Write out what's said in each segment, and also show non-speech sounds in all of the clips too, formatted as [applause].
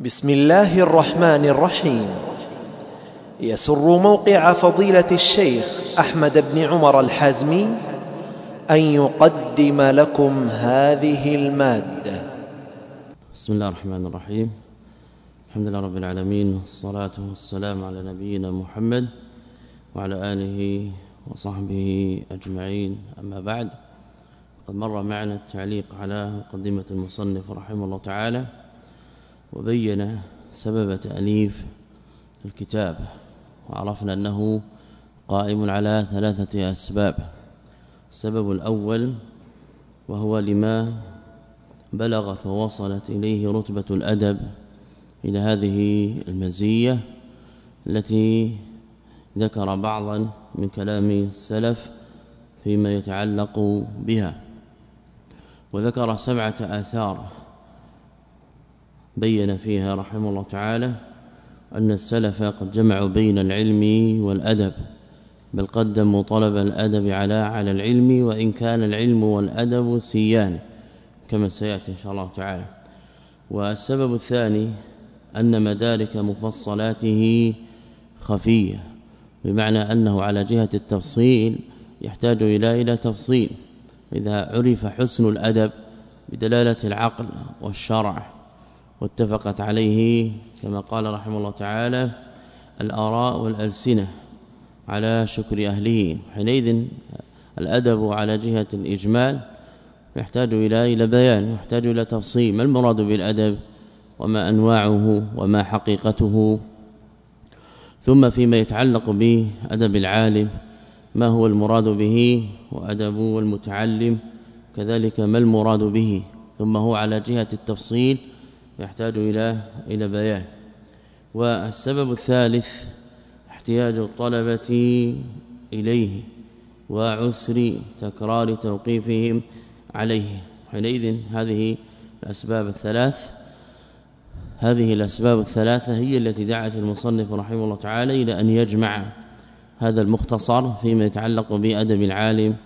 بسم الله الرحمن الرحيم يسر موقع فضيله الشيخ احمد بن عمر الحازمي ان يقدم لكم هذه الماده بسم الله الرحمن الرحيم الحمد لله رب العالمين والصلاه والسلام على نبينا محمد وعلى اله وصحبه اجمعين اما بعد قد مر معنا التعليق على مقدمه المصنف رحمه الله تعالى وبين سبب تأليف الكتاب وعرفنا أنه قائم على ثلاثة أسباب. السبب الأول وهو لما بلغت ووصلت إليه رتبة الأدب إلى هذه المزية التي ذكر بعضا من كلام السلف فيما يتعلق بها. وذكر سبعة آثار بين فيها رحمه الله تعالى أن السلف قد جمعوا بين العلم والأدب بل قدموا طلب الأدب على على العلم وإن كان العلم والأدب سيان كما سيأتي إن شاء الله تعالى. والسبب الثاني أن مدارك مفصلاته خفية بمعنى أنه على جهة التفصيل يحتاج إلى إلى تفصيل. إذا عرف حسن الأدب بدلالة العقل والشرع واتفقت عليه كما قال رحمه الله تعالى الآراء والألسنة على شكر أهله. حينئذ الأدب على جهة الإجمال يحتاج إلى إلى بيان يحتاج إلى تفصيل. ما المراد بالأدب؟ وما أنواعه؟ وما حقيقته؟ ثم فيما يتعلق بأدب العالم ما هو المراد به؟ وأدب المتعلم كذلك ما المراد به؟ ثم هو على جهة التفصيل يحتاج إلى إلى بيان. والسبب الثالث احتياج الطلبة إليه وعسر تكرار توقيفهم عليه. حينئذ هذه الأسباب الثلاث هذه الأسباب الثلاثة هي التي دعت المصنف رحمه الله تعالى إلى أن يجمع هذا المختصر فيما يتعلق بأدب العالم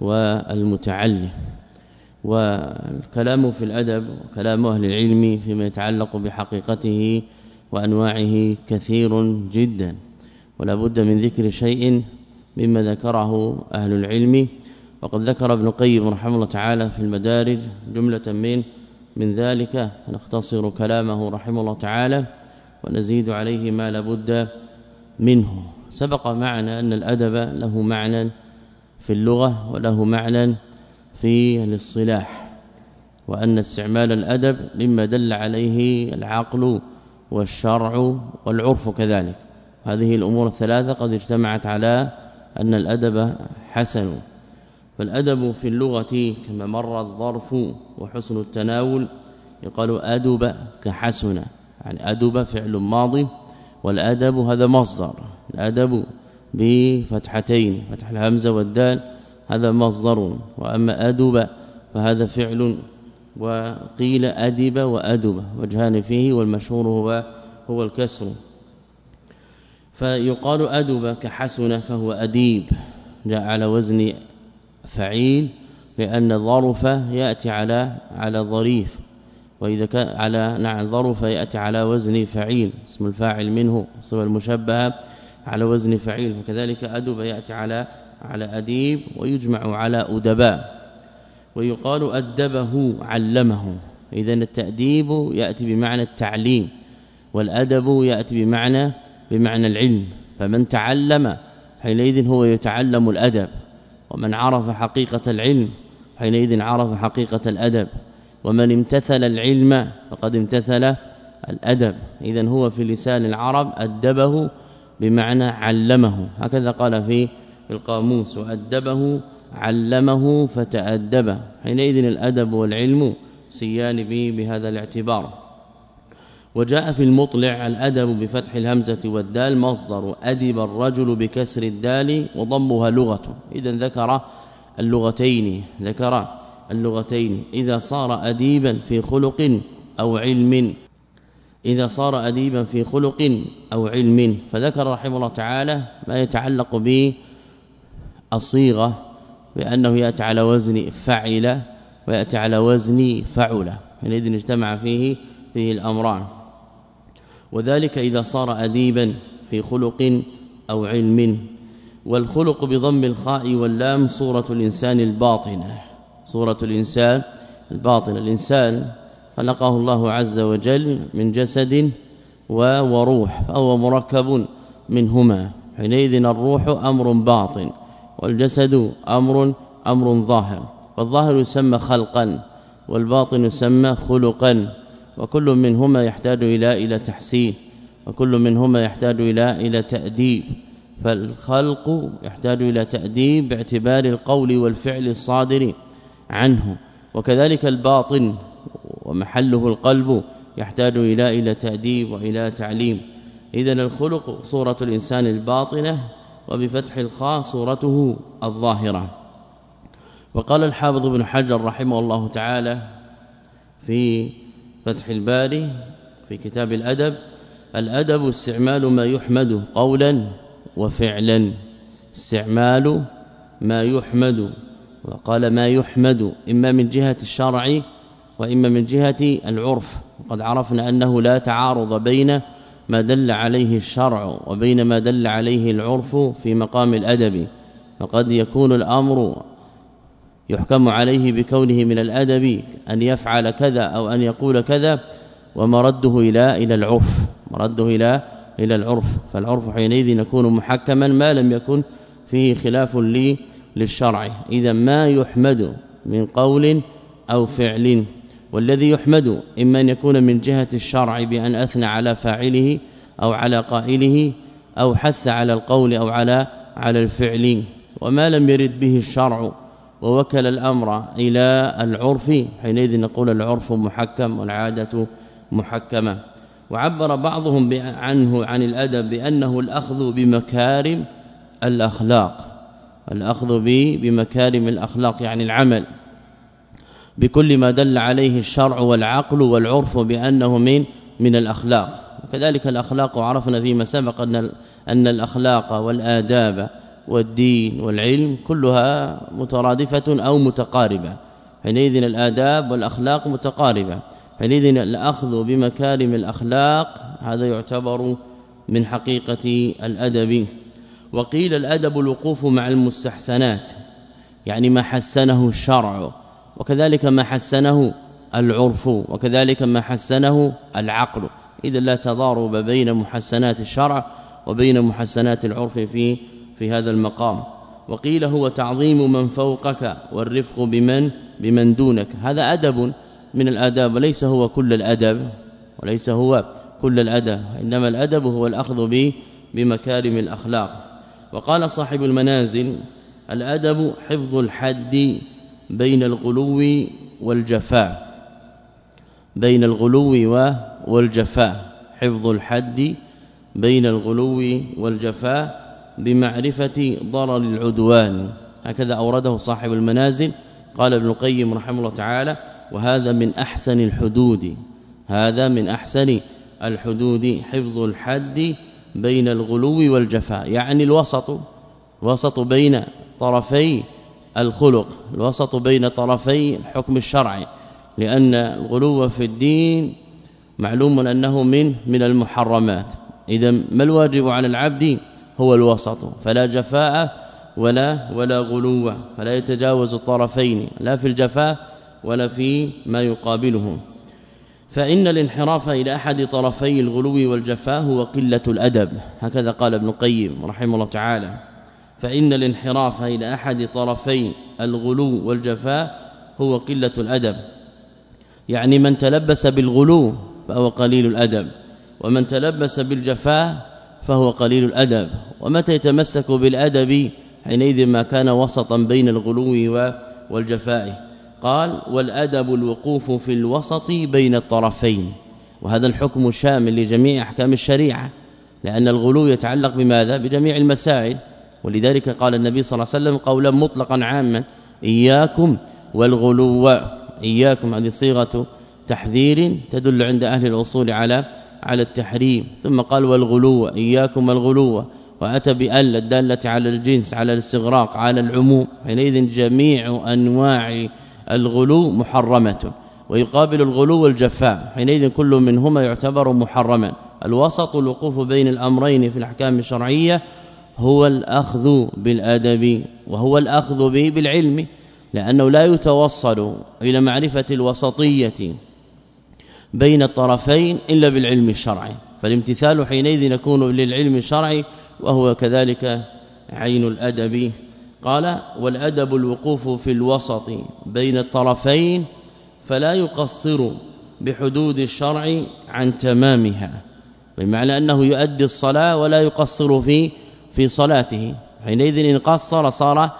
والمتعلم. والكلام في الأدب وكلام أهل العلم فيما يتعلق بحقيقته وأنواعه كثير جدا ولا بد من ذكر شيء مما ذكره أهل العلم. وقد ذكر ابن قيم رحمه الله تعالى في المدارج جملة من من ذلك نختصر كلامه رحمه الله تعالى ونزيد عليه ما لابد منه. سبق معنا أن الأدب له معنى في اللغة وله معنى في الاصطلاح وأن استعمال الأدب مما دل عليه العقل والشرع والعرف كذلك. هذه الأمور الثلاثة قد اجتمعت على أن الأدب حسن. فالأدب في اللغة كما مر الظرف وحسن التناول يقال أدب كحسن يعني أدب فعل ماضي والأدب هذا مصدر. الأدب بفتحتين فتح الهمزة والدال هذا مصدر وأما أدب فهذا فعل وقيل أدب وأدب وجهان فيه والمشهور هو هو الكسر فيقال أدب كحسن فهو أديب جاء على وزن فعيل لأن الظرف يأتي على على ظريف وإذا كان على نعم ظرف يأتي على وزن فعيل اسم الفاعل منه صفه المشبهه على وزن فعيل وكذلك أدب يأتي على على أديب ويجمع على أدباء ويقال أدبه علمه. اذا التأديب يأتي بمعنى التعليم والأدب يأتي بمعنى بمعنى العلم. فمن تعلم حينئذ هو يتعلم الأدب ومن عرف حقيقة العلم حينئذ عرف حقيقة الأدب ومن امتثل العلم فقد امتثل الأدب. اذا هو في لسان العرب أدبه بمعنى علمه. هكذا قال في القاموس وأدبه علمه فتأدب. حينئذ الأدب والعلم سيان به بهذا الاعتبار. وجاء في المطلع الأدب بفتح الهمزة والدال مصدر أدب الرجل بكسر الدال وضمها لغة. إذا ذكر اللغتين ذكر اللغتين. إذا صار أديبا في خلق أو علم. إذا صار أديبا في خلق أو علم. فذكر رحمه الله تعالى ما يتعلق به الصيغه بأنه يأتي على وزن فعل ويأتي على وزن فعل حينئذ اجتمع فيه فيه الأمران. وذلك إذا صار أديبا في خلق أو علم. والخلق بضم الخاء واللام صورة الإنسان الباطنة صورة الإنسان الباطنة. الإنسان خلقه الله عز وجل من جسد وروح فهو مركب منهما حينئذ الروح أمر باطن. والجسد أمر أمر ظاهر فالظاهر يسمى خلقا والباطن يسمى خلقا وكل منهما يحتاج إلى إلى تحسين وكل منهما يحتاج إلى إلى تأديب فالخلق يحتاج إلى تأديب باعتبار القول والفعل الصادر عنه وكذلك الباطن ومحله القلب يحتاج إلى إلى تأديب وإلى تعليم. اذا الخلق صورة الإنسان الباطنة وبفتح الخاء صورته الظاهرة. وقال الحافظ ابن حجر رحمه الله تعالى في فتح الباري في كتاب الأدب الأدب استعمال ما يحمد قولا وفعلا. استعمال ما يحمد. وقال ما يحمد إما من جهة الشرع وإما من جهة العرف. وقد عرفنا أنه لا تعارض بين ما دل عليه الشرع وبين ما دل عليه العرف في مقام الأدب فقد يكون الأمر يحكم عليه بكونه من الأدب أن يفعل كذا أو أن يقول كذا ومرده إلى إلى العرف مرده إلى إلى العرف فالعرف حينئذ يكون محكما ما لم يكن فيه خلاف للشرع. إذا ما يحمد من قول أو فعل والذي يحمد إما أن يكون من جهة الشرع بأن أثنى على فاعله أو على قائله أو حث على القول أو على على الفعل وما لم يرد به الشرع ووكل الأمر إلى العرف حينئذ نقول العرف محكم والعادة محكمة. وعبر بعضهم عنه عن الأدب بأنه الأخذ بمكارم الأخلاق. الأخذ بمكارم الأخلاق يعني العمل. بكل ما دل عليه الشرع والعقل والعرف بأنه من من الأخلاق. وكذلك الأخلاق عرفنا فيما سبق أن أن الأخلاق والآداب والدين والعلم كلها مترادفة أو متقاربة. حينئذ الآداب والأخلاق متقاربة. حينئذ الأخذ بمكارم الأخلاق هذا يعتبر من حقيقة الأدب. وقيل الأدب الوقوف مع المستحسنات يعني ما حسنه الشرع. وكذلك ما حسنه العرف وكذلك ما حسنه العقل. اذا لا تضارب بين محسنات الشرع وبين محسنات العرف في في هذا المقام. وقيل هو تعظيم من فوقك والرفق بمن بمن دونك. هذا أدب من الآداب وليس هو كل الأدب وليس هو كل الأدب إنما الأدب هو الأخذ بمكارم الأخلاق. وقال صاحب المنازل الأدب حفظ الحد بين الغلو والجفاء. بين الغلو والجفاء. حفظ الحد بين الغلو والجفاء بمعرفة ضرر العدوان. هكذا أورده صاحب المنازل قال ابن القيم رحمه الله تعالى وهذا من أحسن الحدود. هذا من أحسن الحدود. حفظ الحد بين الغلو والجفاء. يعني الوسط وسط بين طرفي الخلق الوسط بين طرفي الحكم الشرعي لأن الغلو في الدين معلوم أنه من من المحرمات. إذا ما الواجب على العبد؟ هو الوسط فلا جفاء ولا ولا غلو فلا يتجاوز الطرفين لا في الجفاء ولا في ما يقابله. فإن الانحراف إلى أحد طرفي الغلو والجفاء هو قلة الأدب هكذا قال ابن القيم رحمه الله تعالى. فإن الانحراف إلى أحد طرفي الغلو والجفاء هو قلة الأدب. يعني من تلبس بالغلو فهو قليل الأدب ومن تلبس بالجفاء فهو قليل الأدب. ومتى يتمسك بالأدب حينئذ ما كان وسطا بين الغلو والجفاء؟ قال والأدب الوقوف في الوسط بين الطرفين. وهذا الحكم شامل لجميع أحكام الشريعة لأن الغلو يتعلق بماذا؟ بجميع المسائل. ولذلك قال النبي صلى الله عليه وسلم قولا مطلقا عاما إياكم والغلو إياكم هذه صيغة تحذير تدل عند أهل الأصول على على التحريم. ثم قال والغلو إياكم الغلو وأتى بال الداله على الجنس على الاستغراق على العموم. حينئذ جميع أنواع الغلو محرمة. ويقابل الغلو والجفاء حينئذ كل منهما يعتبر محرما. الوسط الوقوف بين الأمرين في الأحكام الشرعية هو الأخذ بالأدب وهو الأخذ به بالعلم لأنه لا يتوصل إلى معرفة الوسطية بين الطرفين إلا بالعلم الشرعي. فالامتثال حينئذ يكون للعلم الشرعي وهو كذلك عين الأدب. قال والأدب الوقوف في الوسط بين الطرفين فلا يقصر بحدود الشرع عن تمامها بمعنى أنه يؤدي الصلاة ولا يقصر في في صلاته. حينئذ إن قصر صار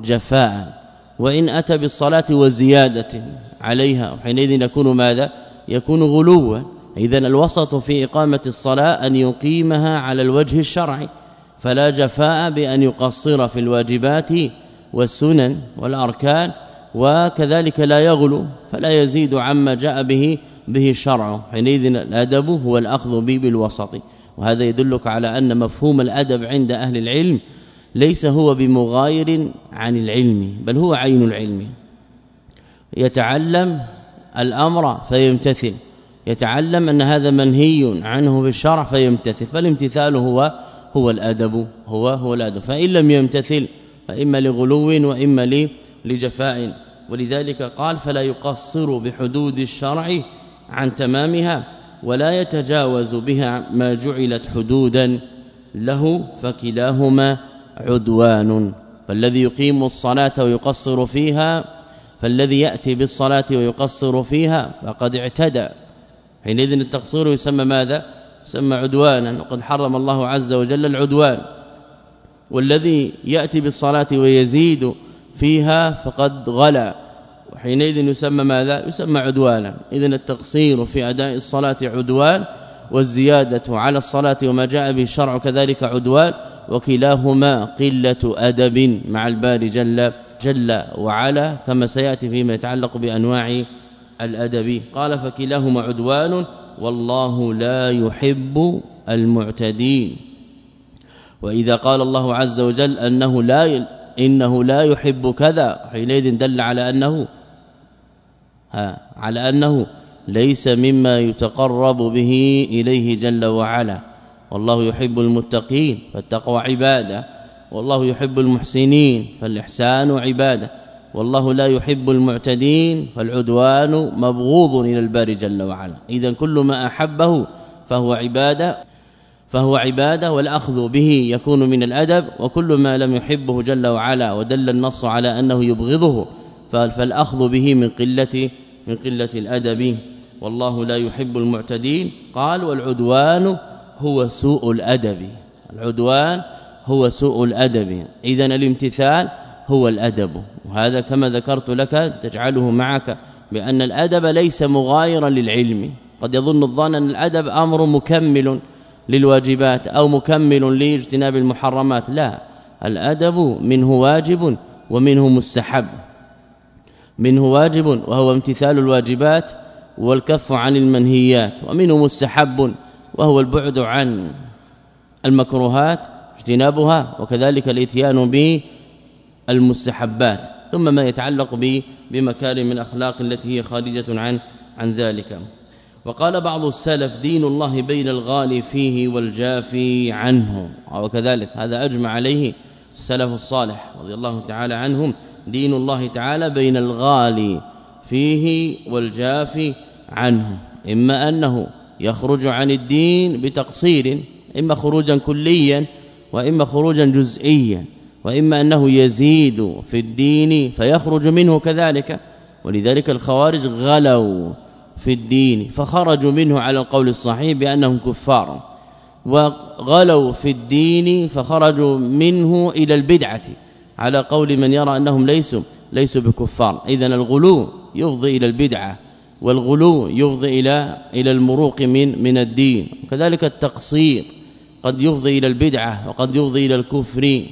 جفاء وإن أتى بالصلاة وزيادة عليها. حينئذ يكون ماذا؟ يكون غلوا إذا الوسط في إقامة الصلاة أن يقيمها على الوجه الشرعي فلا جفاء بأن يقصر في الواجبات والسنن والأركان وكذلك لا يغلو فلا يزيد عما جاء به به الشرع حينئذ الأدب هو الأخذ به بالوسط. وهذا يدلك على أن مفهوم الأدب عند أهل العلم ليس هو بمغاير عن العلم بل هو عين العلم. يتعلم الأمر فيمتثل. يتعلم أن هذا منهي عنه في الشرع فيمتثل. فالامتثال هو هو الأدب هو هو الأدب. فإن لم يمتثل فإما لغلو وإما لجفاء. ولذلك قال فلا يقصر بحدود الشرع عن تمامها ولا يتجاوز بها ما جعلت حدودا له فكلاهما عدوان. فالذي يقيم الصلاة ويقصر فيها فالذي يأتي بالصلاة ويقصر فيها فقد اعتدى. حينئذ التقصير يسمى ماذا؟ يسمى عدوانا. وقد حرم الله عز وجل العدوان. والذي يأتي بالصلاة ويزيد فيها فقد غلا. وحينئذ يسمى ماذا؟ يسمى عدوانا. اذا التقصير في أداء الصلاة عدوان والزيادة على الصلاة وما جاء به الشرع كذلك عدوان وكلاهما قلة أدب مع الباري جل جل وعلا كما سيأتي فيما يتعلق بأنواع الأدب. قال فكلاهما عدوان والله لا يحب المعتدين. وإذا قال الله عز وجل أنه لا إنه لا يحب كذا حينئذ دل على أنه على أنه ليس مما يتقرب به إليه جل وعلا. والله يحب المتقين فالتقوى عبادة. والله يحب المحسنين فالإحسان عبادة. والله لا يحب المعتدين فالعدوان مبغوض إلى الباري جل وعلا. اذا كل ما أحبه فهو عبادة فهو عبادة والأخذ به يكون من الأدب. وكل ما لم يحبه جل وعلا ودل النص على أنه يبغضه فالأخذ به من قلة من قلة الأدب. والله لا يحب المعتدين. قال والعدوان هو سوء الأدب. العدوان هو سوء الأدب. اذا الامتثال هو الأدب. وهذا كما ذكرت لك تجعله معك بأن الأدب ليس مغايرا للعلم. قد يظن الظان أن الأدب أمر مكمل للواجبات أو مكمل لاجتناب المحرمات. لا الأدب منه واجب ومنه مستحب. منه واجب وهو امتثال الواجبات والكف عن المنهيات ومنه مستحب وهو البعد عن المكروهات اجتنابها وكذلك الإتيان به المستحبات ثم ما يتعلق به بمكارم الاخلاق التي هي خارجة عن عن ذلك. وقال بعض السلف دين الله بين الغالي فيه والجافي عنه. وكذلك هذا أجمع عليه السلف الصالح رضي الله تعالى عنهم. دين الله تعالى بين الغالي فيه والجافي عنه. إما أنه يخرج عن الدين بتقصير إما خروجا كليا وإما خروجا جزئيا وإما أنه يزيد في الدين فيخرج منه كذلك. ولذلك الخوارج غلوا في الدين فخرجوا منه على القول الصحيح بأنهم كفار. وغلوا في الدين فخرجوا منه إلى البدعة. على قول من يرى أنهم ليسوا ليسوا بكفار. اذا الغلو يفضي إلى البدعة والغلو يفضي إلى إلى المروق من من الدين. وكذلك التقصير قد يفضي إلى البدعة وقد يفضي إلى الكفر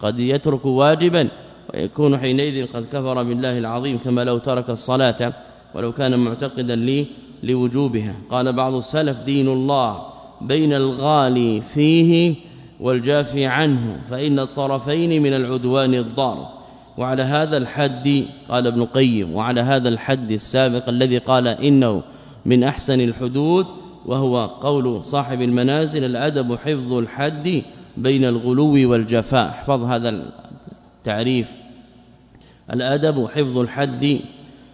قد يترك واجبا ويكون حينئذ قد كفر بالله العظيم كما لو ترك الصلاة ولو كان معتقدا لي لوجوبها. قال بعض السلف دين الله بين الغالي فيه والجافي عنه فإن الطرفين من العدوان الضار. وعلى هذا الحد قال ابن قيم وعلى هذا الحد السابق الذي قال إنه من أحسن الحدود وهو قول صاحب المنازل الأدب حفظ الحد بين الغلو والجفاء. احفظ هذا التعريف. الأدب حفظ الحد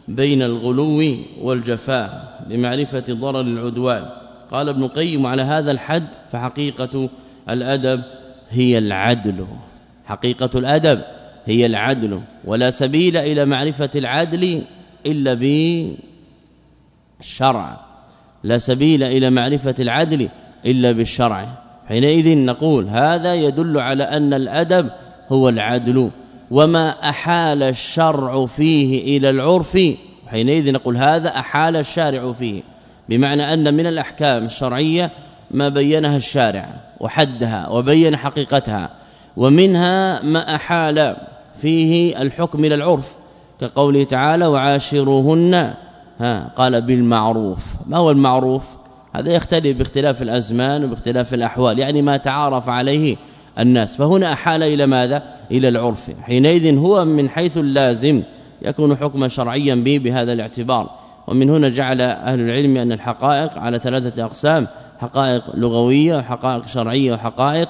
بين الغلو والجفاء بمعرفة ضرر العدوان. قال ابن قيم على هذا الحد فحقيقة الأدب هي العدل. حقيقة الأدب هي العدل ولا سبيل إلى معرفة العدل إلا بالشرع. لا سبيل إلى معرفة العدل إلا بالشرع. حينئذ نقول هذا يدل على أن الأدب هو العدل وما أحال الشرع فيه إلى العرف. حينئذ نقول هذا أحال الشارع فيه بمعنى أن من الأحكام الشرعية ما بينها الشارع. وحدها وبين حقيقتها ومنها ما أحال فيه الحكم إلى العرف كقوله تعالى وعاشروهن ها قال بالمعروف ما هو المعروف؟ هذا يختلف باختلاف الأزمان وباختلاف الأحوال يعني ما تعارف عليه الناس. فهنا أحال إلى ماذا؟ إلى العرف. حينئذ هو من حيث اللازم يكون حكما شرعيا به بهذا الاعتبار. ومن هنا جعل أهل العلم أن الحقائق على ثلاثة أقسام. حقائق لغوية وحقائق شرعية وحقائق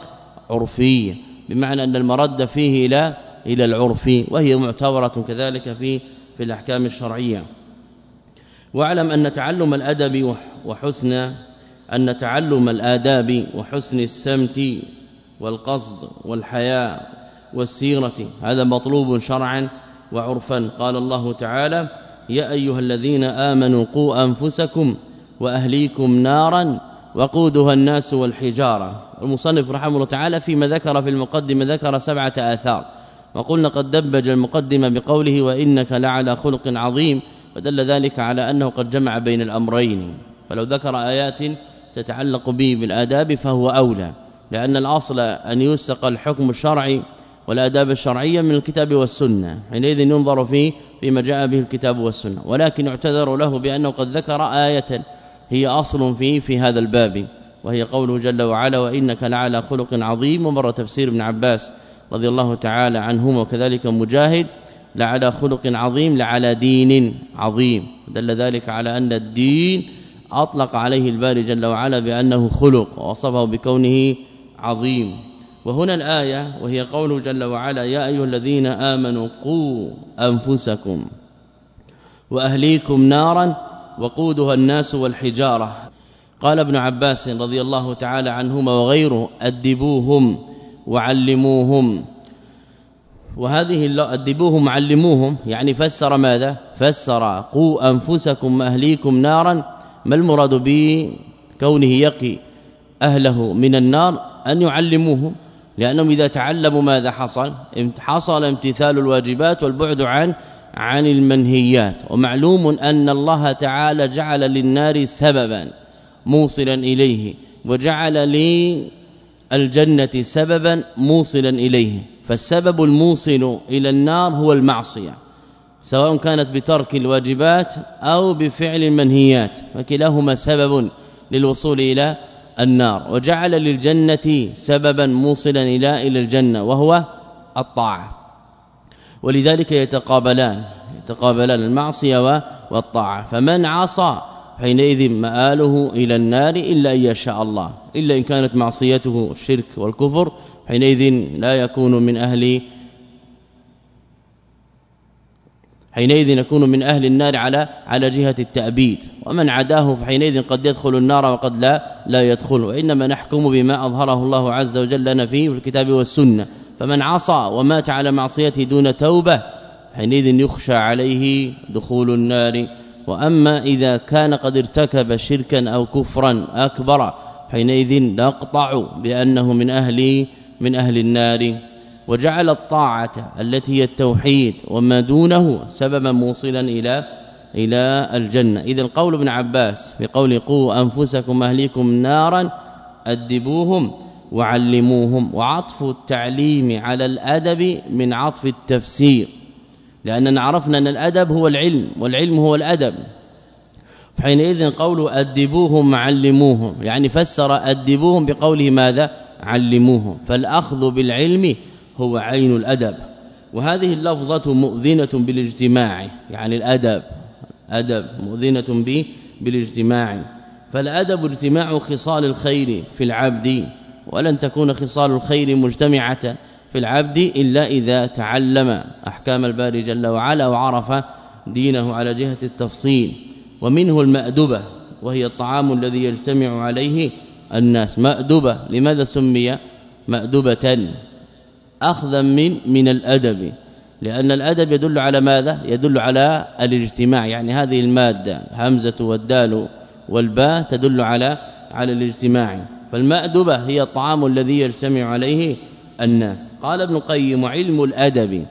عرفية بمعنى أن المرد فيه إلى إلى العرف وهي معتبرة كذلك في في الأحكام الشرعية. واعلم أن تعلم الأدب وحسن أن تعلم الآداب وحسن السمت والقصد والحياء والسيرة هذا مطلوب شرعا وعرفا. قال الله تعالى يا أيها الذين آمنوا قوا أنفسكم وأهليكم نارا وقودها الناس والحجارة. المصنف رحمه الله تعالى فيما ذكر في المقدمة ذكر سبعة آثار. وقلنا قد دبج المقدمة بقوله وإنك لعلى خلق عظيم ودل ذلك على أنه قد جمع بين الأمرين. فلو ذكر آيات تتعلق به بالآداب فهو أولى لأن الأصل أن يسق الحكم الشرعي والآداب الشرعية من الكتاب والسنة. حينئذ ينظر فيه فيما جاء به الكتاب والسنة. ولكن يعتذر له بأنه قد ذكر آية هي أصل فيه في هذا الباب وهي قوله جل وعلا وإنك لعلى خلق عظيم. ومر تفسير ابن عباس رضي الله تعالى عنهما وكذلك مجاهد لعلى خلق عظيم لعلى دين عظيم. دل ذلك على أن الدين أطلق عليه الباري جل وعلا بأنه خلق ووصفه بكونه عظيم. وهنا الآية وهي قوله جل وعلا يا أيها الذين آمنوا قوا أنفسكم وأهليكم نارا وقودها الناس والحجارة. قال ابن عباس رضي الله تعالى عنهما وغيره أدبوهم وعلموهم. وهذه أدبوهم علموهم يعني فسر ماذا؟ فسر قوا أنفسكم وأهليكم نارا ما المراد به كونه يقي أهله من النار؟ أن يعلموهم لأنهم إذا تعلموا ماذا حصل؟ حصل امتثال الواجبات والبعد عن عن المنهيات. ومعلوم أن الله تعالى جعل للنار سببا موصلا إليه وجعل للجنة سببا موصلا إليه. فالسبب الموصل إلى النار هو المعصية سواء كانت بترك الواجبات أو بفعل المنهيات. فكلاهما سبب للوصول إلى النار. وجعل للجنة سببا موصلا إلى إلى الجنة وهو الطاعة. ولذلك يتقابلان يتقابلان المعصية والطاعة. فمن عصى حينئذ مآله إلى النار إلا أن يشاء الله. إلا إن كانت معصيته الشرك والكفر حينئذ لا يكون من أهل حينئذ يكون من أهل النار على على جهة التأبيد. ومن عداه فحينئذ قد يدخل النار وقد لا لا يدخل. وإنما نحكم بما أظهره الله عز وجل لنا فيه في الكتاب والسنة. فمن عصى ومات على معصيته دون توبة حينئذ يخشى عليه دخول النار. وأما إذا كان قد ارتكب شركا أو كفرا أكبر حينئذ نقطع بأنه من أهل من أهل النار. وجعل الطاعة التي هي التوحيد وما دونه سببا موصلا إلى إلى الجنة. اذا قول ابن عباس بقول قوا أنفسكم أهليكم نارا أدبوهم. وعلموهم وعطف التعليم على الأدب من عطف التفسير. لأننا عرفنا أن الأدب هو العلم والعلم هو الأدب. فحينئذ قول أدبوهم علموهم يعني فسر أدبوهم بقوله ماذا؟ علموهم. فالأخذ بالعلم هو عين الأدب. وهذه اللفظة مؤذنة بالاجتماع يعني الأدب أدب مؤذنة به بالاجتماع. فالأدب اجتماع خصال الخير في العبد. ولن تكون خصال الخير مجتمعة في العبد إلا إذا تعلم. أحكام الباري جل وعلا وعرف دينه على جهة التفصيل. ومنه المأدبة وهي الطعام الذي يجتمع عليه الناس. مأدبة لماذا سمي مأدبة؟ أخذا من من الأدب. لأن الأدب يدل على ماذا؟ يدل على الاجتماع. يعني هذه المادة همزة والدال والباء تدل على على الاجتماع. فالمأدبة هي الطعام الذي يجتمع عليه الناس. قال ابن قيم علم الأدب.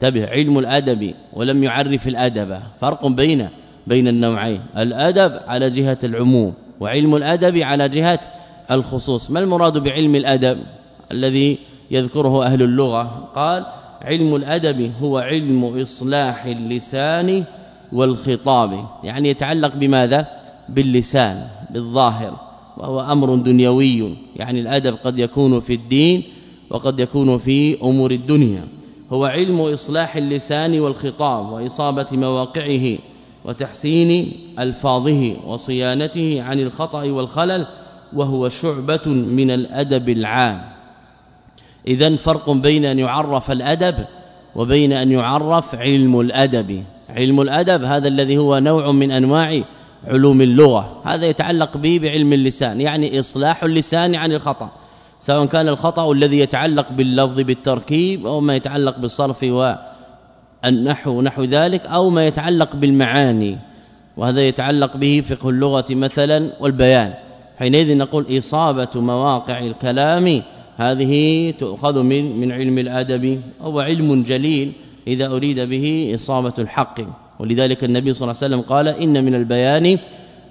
تبه علم الأدب ولم يعرف الأدب. فرق بين بين النوعين الأدب على جهة العموم وعلم الأدب على جهة الخصوص. ما المراد بعلم الأدب الذي يذكره أهل اللغة؟ قال علم الأدب هو علم إصلاح اللسان والخطاب. يعني يتعلق بماذا؟ باللسان بالظاهر. وهو أمر دنيوي. يعني الأدب قد يكون في الدين وقد يكون في أمور الدنيا. هو علم إصلاح اللسان والخطاب وإصابة مواقعه وتحسين ألفاظه وصيانته عن الخطأ والخلل وهو شعبة من الأدب العام. اذا فرق بين أن يعرف الأدب وبين أن يعرف علم الأدب. علم الأدب هذا الذي هو نوع من أنواع علوم اللغة. هذا يتعلق به بعلم اللسان يعني إصلاح اللسان عن الخطأ. سواء كان الخطأ الذي يتعلق باللفظ بالتركيب أو ما يتعلق بالصرف والنحو نحو ذلك أو ما يتعلق بالمعاني. وهذا يتعلق به فقه اللغة مثلا والبيان. حينئذ نقول إصابة مواقع الكلام هذه تؤخذ من من علم الأدب أو علم جليل إذا أريد به إصابة الحق. ولذلك النبي صلى الله عليه وسلم قال إن من البيان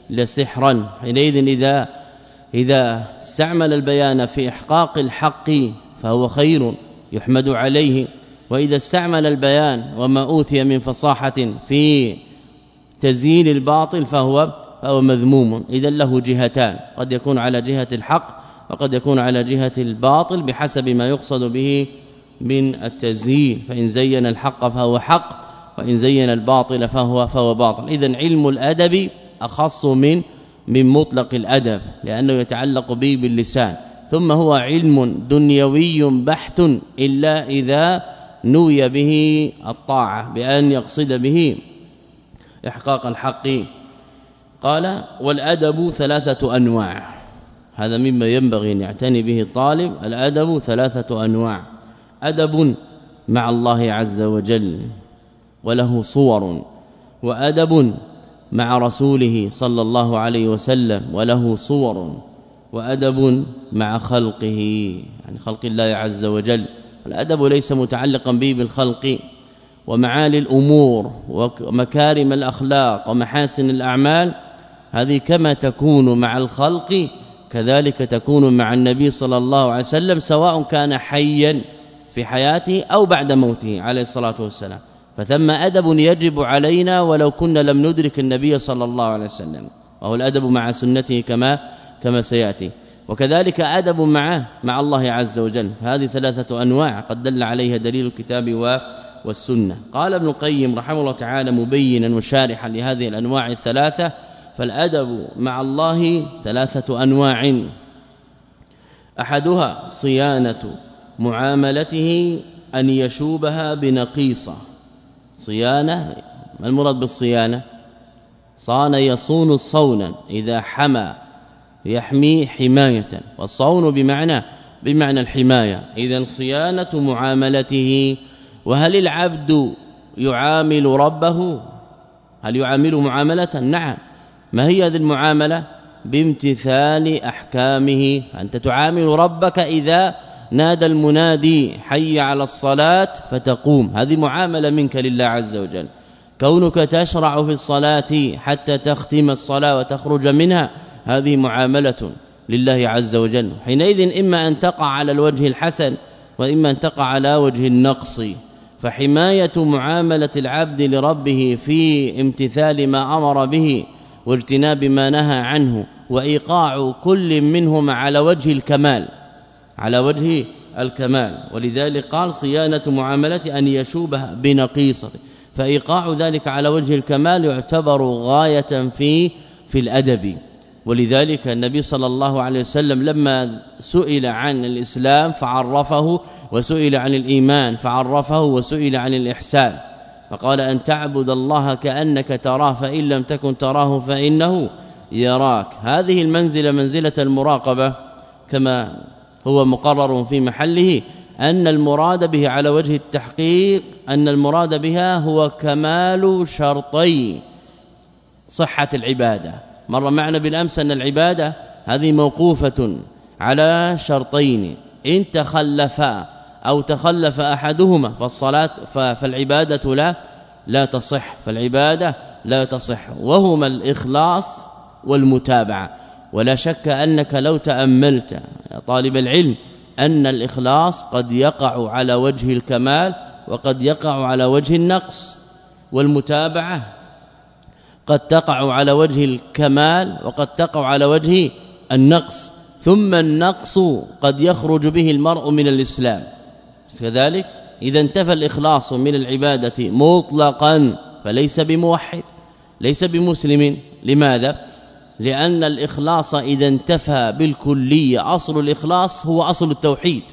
لسحرا. حينئذ إذا إذا استعمل البيان في إحقاق الحق فهو خير يحمد عليه. وإذا استعمل البيان وما أوتي من فصاحة في تزيين الباطل فهو فهو مذموم. اذا له جهتان قد يكون على جهة الحق وقد يكون على جهة الباطل بحسب ما يقصد به من التزيين. فإن زين الحق فهو حق وإن زين الباطل فهو فهو باطل. اذا علم الأدب أخص من من مطلق الأدب لأنه يتعلق به باللسان. ثم هو علم دنيوي بحت إلا إذا نوي به الطاعة بأن يقصد به إحقاق الحق. قال والأدب ثلاثة أنواع. هذا مما ينبغي أن يعتني به الطالب. الأدب ثلاثة أنواع. أدب مع الله عز وجل. وله صور وأدب مع رسوله صلى الله عليه وسلم وله صور وأدب مع خلقه يعني خلق الله عز وجل. الأدب ليس متعلقا به بالخلق ومعالي الأمور ومكارم الأخلاق ومحاسن الأعمال. هذه كما تكون مع الخلق كذلك تكون مع النبي صلى الله عليه وسلم سواء كان حيا في حياته أو بعد موته عليه الصلاة والسلام. فثم أدب يجب علينا ولو كنا لم ندرك النبي صلى الله عليه وسلم. وهو الأدب مع سنته كما كما سيأتي. وكذلك أدب معه مع الله عز وجل. فهذه ثلاثة أنواع قد دل عليها دليل الكتاب والسنة. قال ابن القيم رحمه الله تعالى مبينا وشارحا لهذه الأنواع الثلاثة فالأدب مع الله ثلاثة أنواع. أحدها صيانة معاملته أن يشوبها بنقيصة. صيانة؟ ما المراد بالصيانة؟ صان يصون صونا إذا حمى يحمي حماية. والصون بمعنى بمعنى الحماية. إذا صيانة معاملته وهل العبد يعامل ربه؟ هل يعامل معاملة؟ نعم. ما هي هذه المعاملة؟ بامتثال أحكامه. أنت تعامل ربك إذا نادى المنادي حي على الصلاة فتقوم. هذه معاملة منك لله عز وجل. كونك تشرع في الصلاة حتى تختم الصلاة وتخرج منها هذه معاملة لله عز وجل. حينئذ إما أن تقع على الوجه الحسن وإما أن تقع على وجه النقص. فحماية معاملة العبد لربه في امتثال ما أمر به واجتناب ما نهى عنه وإيقاع كل منهما على وجه الكمال. على وجه الكمال. ولذلك قال صيانة معاملة أن يشوبها بنقيصة. فإيقاع ذلك على وجه الكمال يعتبر غاية في في الأدب. ولذلك النبي صلى الله عليه وسلم لما سئل عن الإسلام فعرفه وسئل عن الإيمان فعرفه وسئل عن الإحسان. فقال أن تعبد الله كأنك تراه فإن لم تكن تراه فإنه يراك. هذه المنزلة منزلة المراقبة كما هو مقرر في محله أن المراد به على وجه التحقيق أن المراد بها هو كمال شرطي صحة العبادة. مر معنا بالأمس أن العبادة هذه موقوفة على شرطين. إن تخلفا أو تخلف أحدهما فالصلاة فالعبادة لا لا تصح. فالعبادة لا تصح. وهما الإخلاص والمتابعة. ولا شك أنك لو تأملت يا طالب العلم أن الإخلاص قد يقع على وجه الكمال وقد يقع على وجه النقص والمتابعة قد تقع على وجه الكمال وقد تقع على وجه النقص ثم النقص قد يخرج به المرء من الإسلام. كذلك إذا انتفى الإخلاص من العبادة مطلقا فليس بموحد ليس بمسلم. لماذا؟ لأن الإخلاص إذا انتفى بالكلية. أصل الإخلاص هو أصل التوحيد.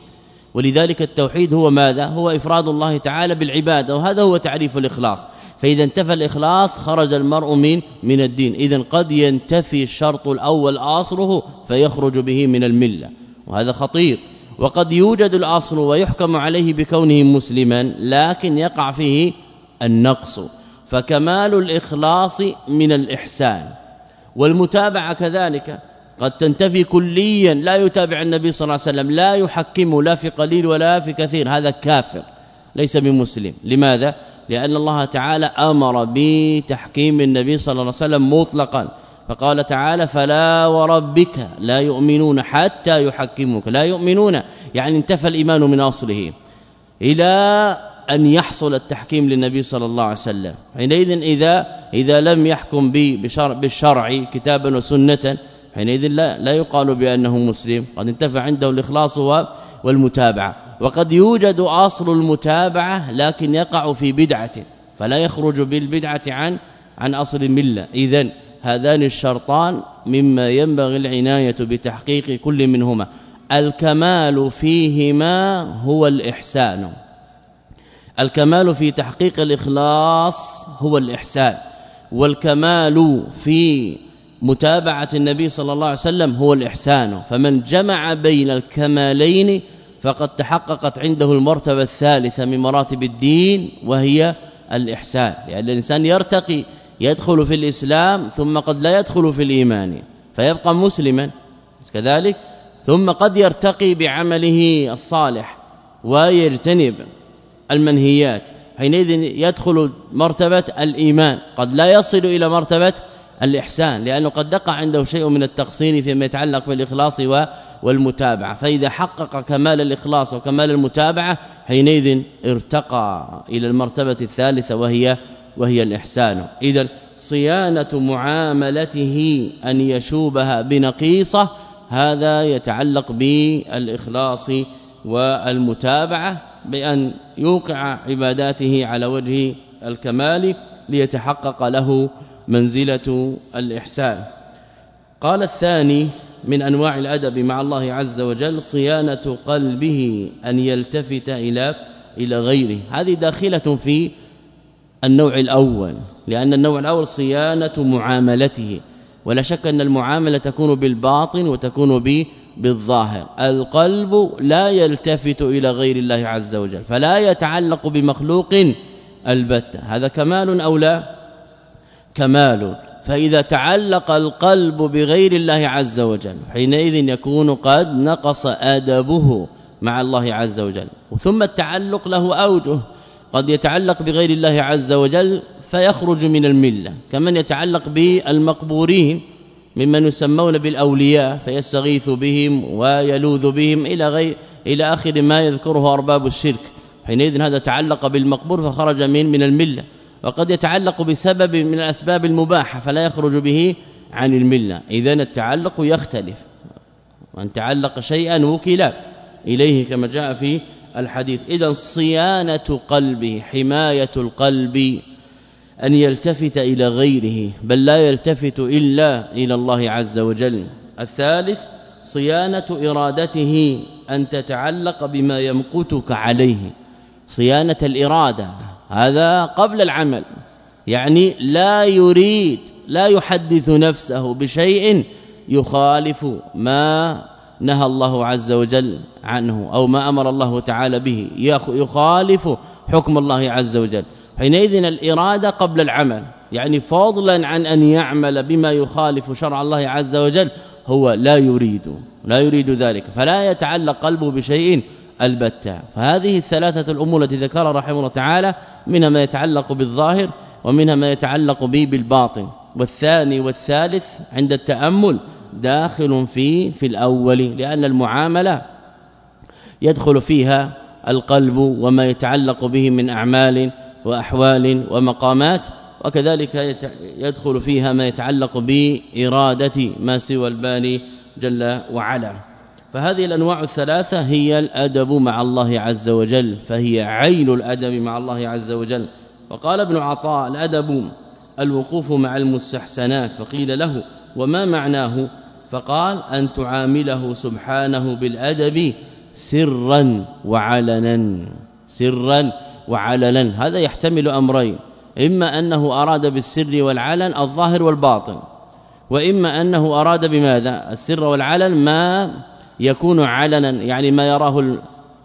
ولذلك التوحيد هو ماذا؟ هو إفراد الله تعالى بالعبادة وهذا هو تعريف الإخلاص. فإذا انتفى الإخلاص خرج المرء من من الدين. إذا قد ينتفي الشرط الأول أصله فيخرج به من الملة. وهذا خطير. وقد يوجد الأصل ويحكم عليه بكونه مسلما لكن يقع فيه النقص. فكمال الإخلاص من الإحسان. والمتابعة كذلك. قد تنتفي كليا لا يتابع النبي صلى الله عليه وسلم لا يحكم لا في قليل ولا في كثير. هذا كافر ليس بمسلم. لماذا؟ لأن الله تعالى أمر بتحكيم النبي صلى الله عليه وسلم مطلقا. فقال تعالى فلا وربك لا يؤمنون حتى يحكموك. لا يؤمنون يعني انتفى الإيمان من أصله. إلى أن يحصل التحكيم للنبي صلى الله عليه وسلم. حينئذ إذا إذا لم يحكم بالشرع كتابا وسنة حينئذ لا لا يقال بأنه مسلم. قد انتفى عنده الإخلاص والمتابعة. وقد يوجد أصل المتابعة لكن يقع في بدعة فلا يخرج بالبدعة عن عن أصل الملة. اذا هذان الشرطان مما ينبغي العناية بتحقيق كل منهما. الكمال فيهما هو الإحسان. الكمال في تحقيق الإخلاص هو الإحسان والكمال في متابعة النبي صلى الله عليه وسلم هو الإحسان. فمن جمع بين الكمالين فقد تحققت عنده المرتبة الثالثة من مراتب الدين وهي الإحسان. يعني الإنسان يرتقي يدخل في الإسلام ثم قد لا يدخل في الإيمان فيبقى مسلما. كذلك ثم قد يرتقي بعمله الصالح ويجتنب. المنهيات. حينئذ يدخل مرتبة الإيمان. قد لا يصل إلى مرتبة الإحسان لأنه قد دقع عنده شيء من التقصير فيما يتعلق بالإخلاص والمتابعة. فإذا حقق كمال الإخلاص وكمال المتابعة حينئذ ارتقى إلى المرتبة الثالثة وهي وهي الإحسان. اذا صيانة معاملته أن يشوبها بنقيصة هذا يتعلق بالإخلاص والمتابعة. بأن يوقع عباداته على وجه الكمال ليتحقق له منزلة الإحسان. قال الثاني من أنواع الأدب مع الله عز وجل صيانة قلبه أن يلتفت إلى إلى غيره. هذه داخلة في النوع الأول لأن النوع الأول صيانة معاملته. ولا شك أن المعاملة تكون بالباطن وتكون بالظاهر. القلب لا يلتفت إلى غير الله عز وجل فلا يتعلق بمخلوق البتة. هذا كمال أو لا؟ كمال. فإذا تعلق القلب بغير الله عز وجل حينئذ يكون قد نقص أدبه مع الله عز وجل ثم التعلق له أوجه. قد يتعلق بغير الله عز وجل فيخرج من الملة كمن يتعلق بالمقبورين. ممن يسمون بالأولياء فيستغيث بهم ويلوذ بهم إلى غير إلى آخر ما يذكره أرباب الشرك. حينئذ هذا تعلق بالمقبور فخرج من من الملة. وقد يتعلق بسبب من الأسباب المباحة فلا يخرج به عن الملة. اذا التعلق يختلف. وأن تعلق شيئا وكل إليه كما جاء في الحديث. اذا صيانة قلبه حماية القلب أن يلتفت إلى غيره بل لا يلتفت إلا إلى الله عز وجل. الثالث صيانة إرادته أن تتعلق بما يمقتك عليه. صيانة الإرادة هذا قبل العمل. يعني لا يريد لا يحدث نفسه بشيء يخالف ما نهى الله عز وجل عنه أو ما أمر الله تعالى به. يخالف حكم الله عز وجل. حينئذ الإرادة قبل العمل. يعني فضلا عن أن يعمل بما يخالف شرع الله عز وجل هو لا يريد لا يريد ذلك. فلا يتعلق قلبه بشيء البتة. فهذه الثلاثة الأمور التي ذكرها رحمه الله تعالى منها ما يتعلق بالظاهر ومنها ما يتعلق به بالباطن. والثاني والثالث عند التأمل داخل في في الأول لأن المعاملة يدخل فيها القلب وما يتعلق به من أعمال وأحوال ومقامات وكذلك يدخل فيها ما يتعلق بإرادة ما سوى الباري جل وعلا. فهذه الأنواع الثلاثة هي الأدب مع الله عز وجل فهي عين الأدب مع الله عز وجل. وقال ابن عطاء الأدب الوقوف مع المستحسنات فقيل له وما معناه؟ فقال أن تعامله سبحانه بالأدب سرا وعلنا سرا وعلنا هذا يحتمل أمرين. إما أنه أراد بالسر والعلن الظاهر والباطن وإما أنه أراد بماذا؟ السر والعلن ما يكون علنا يعني ما يراه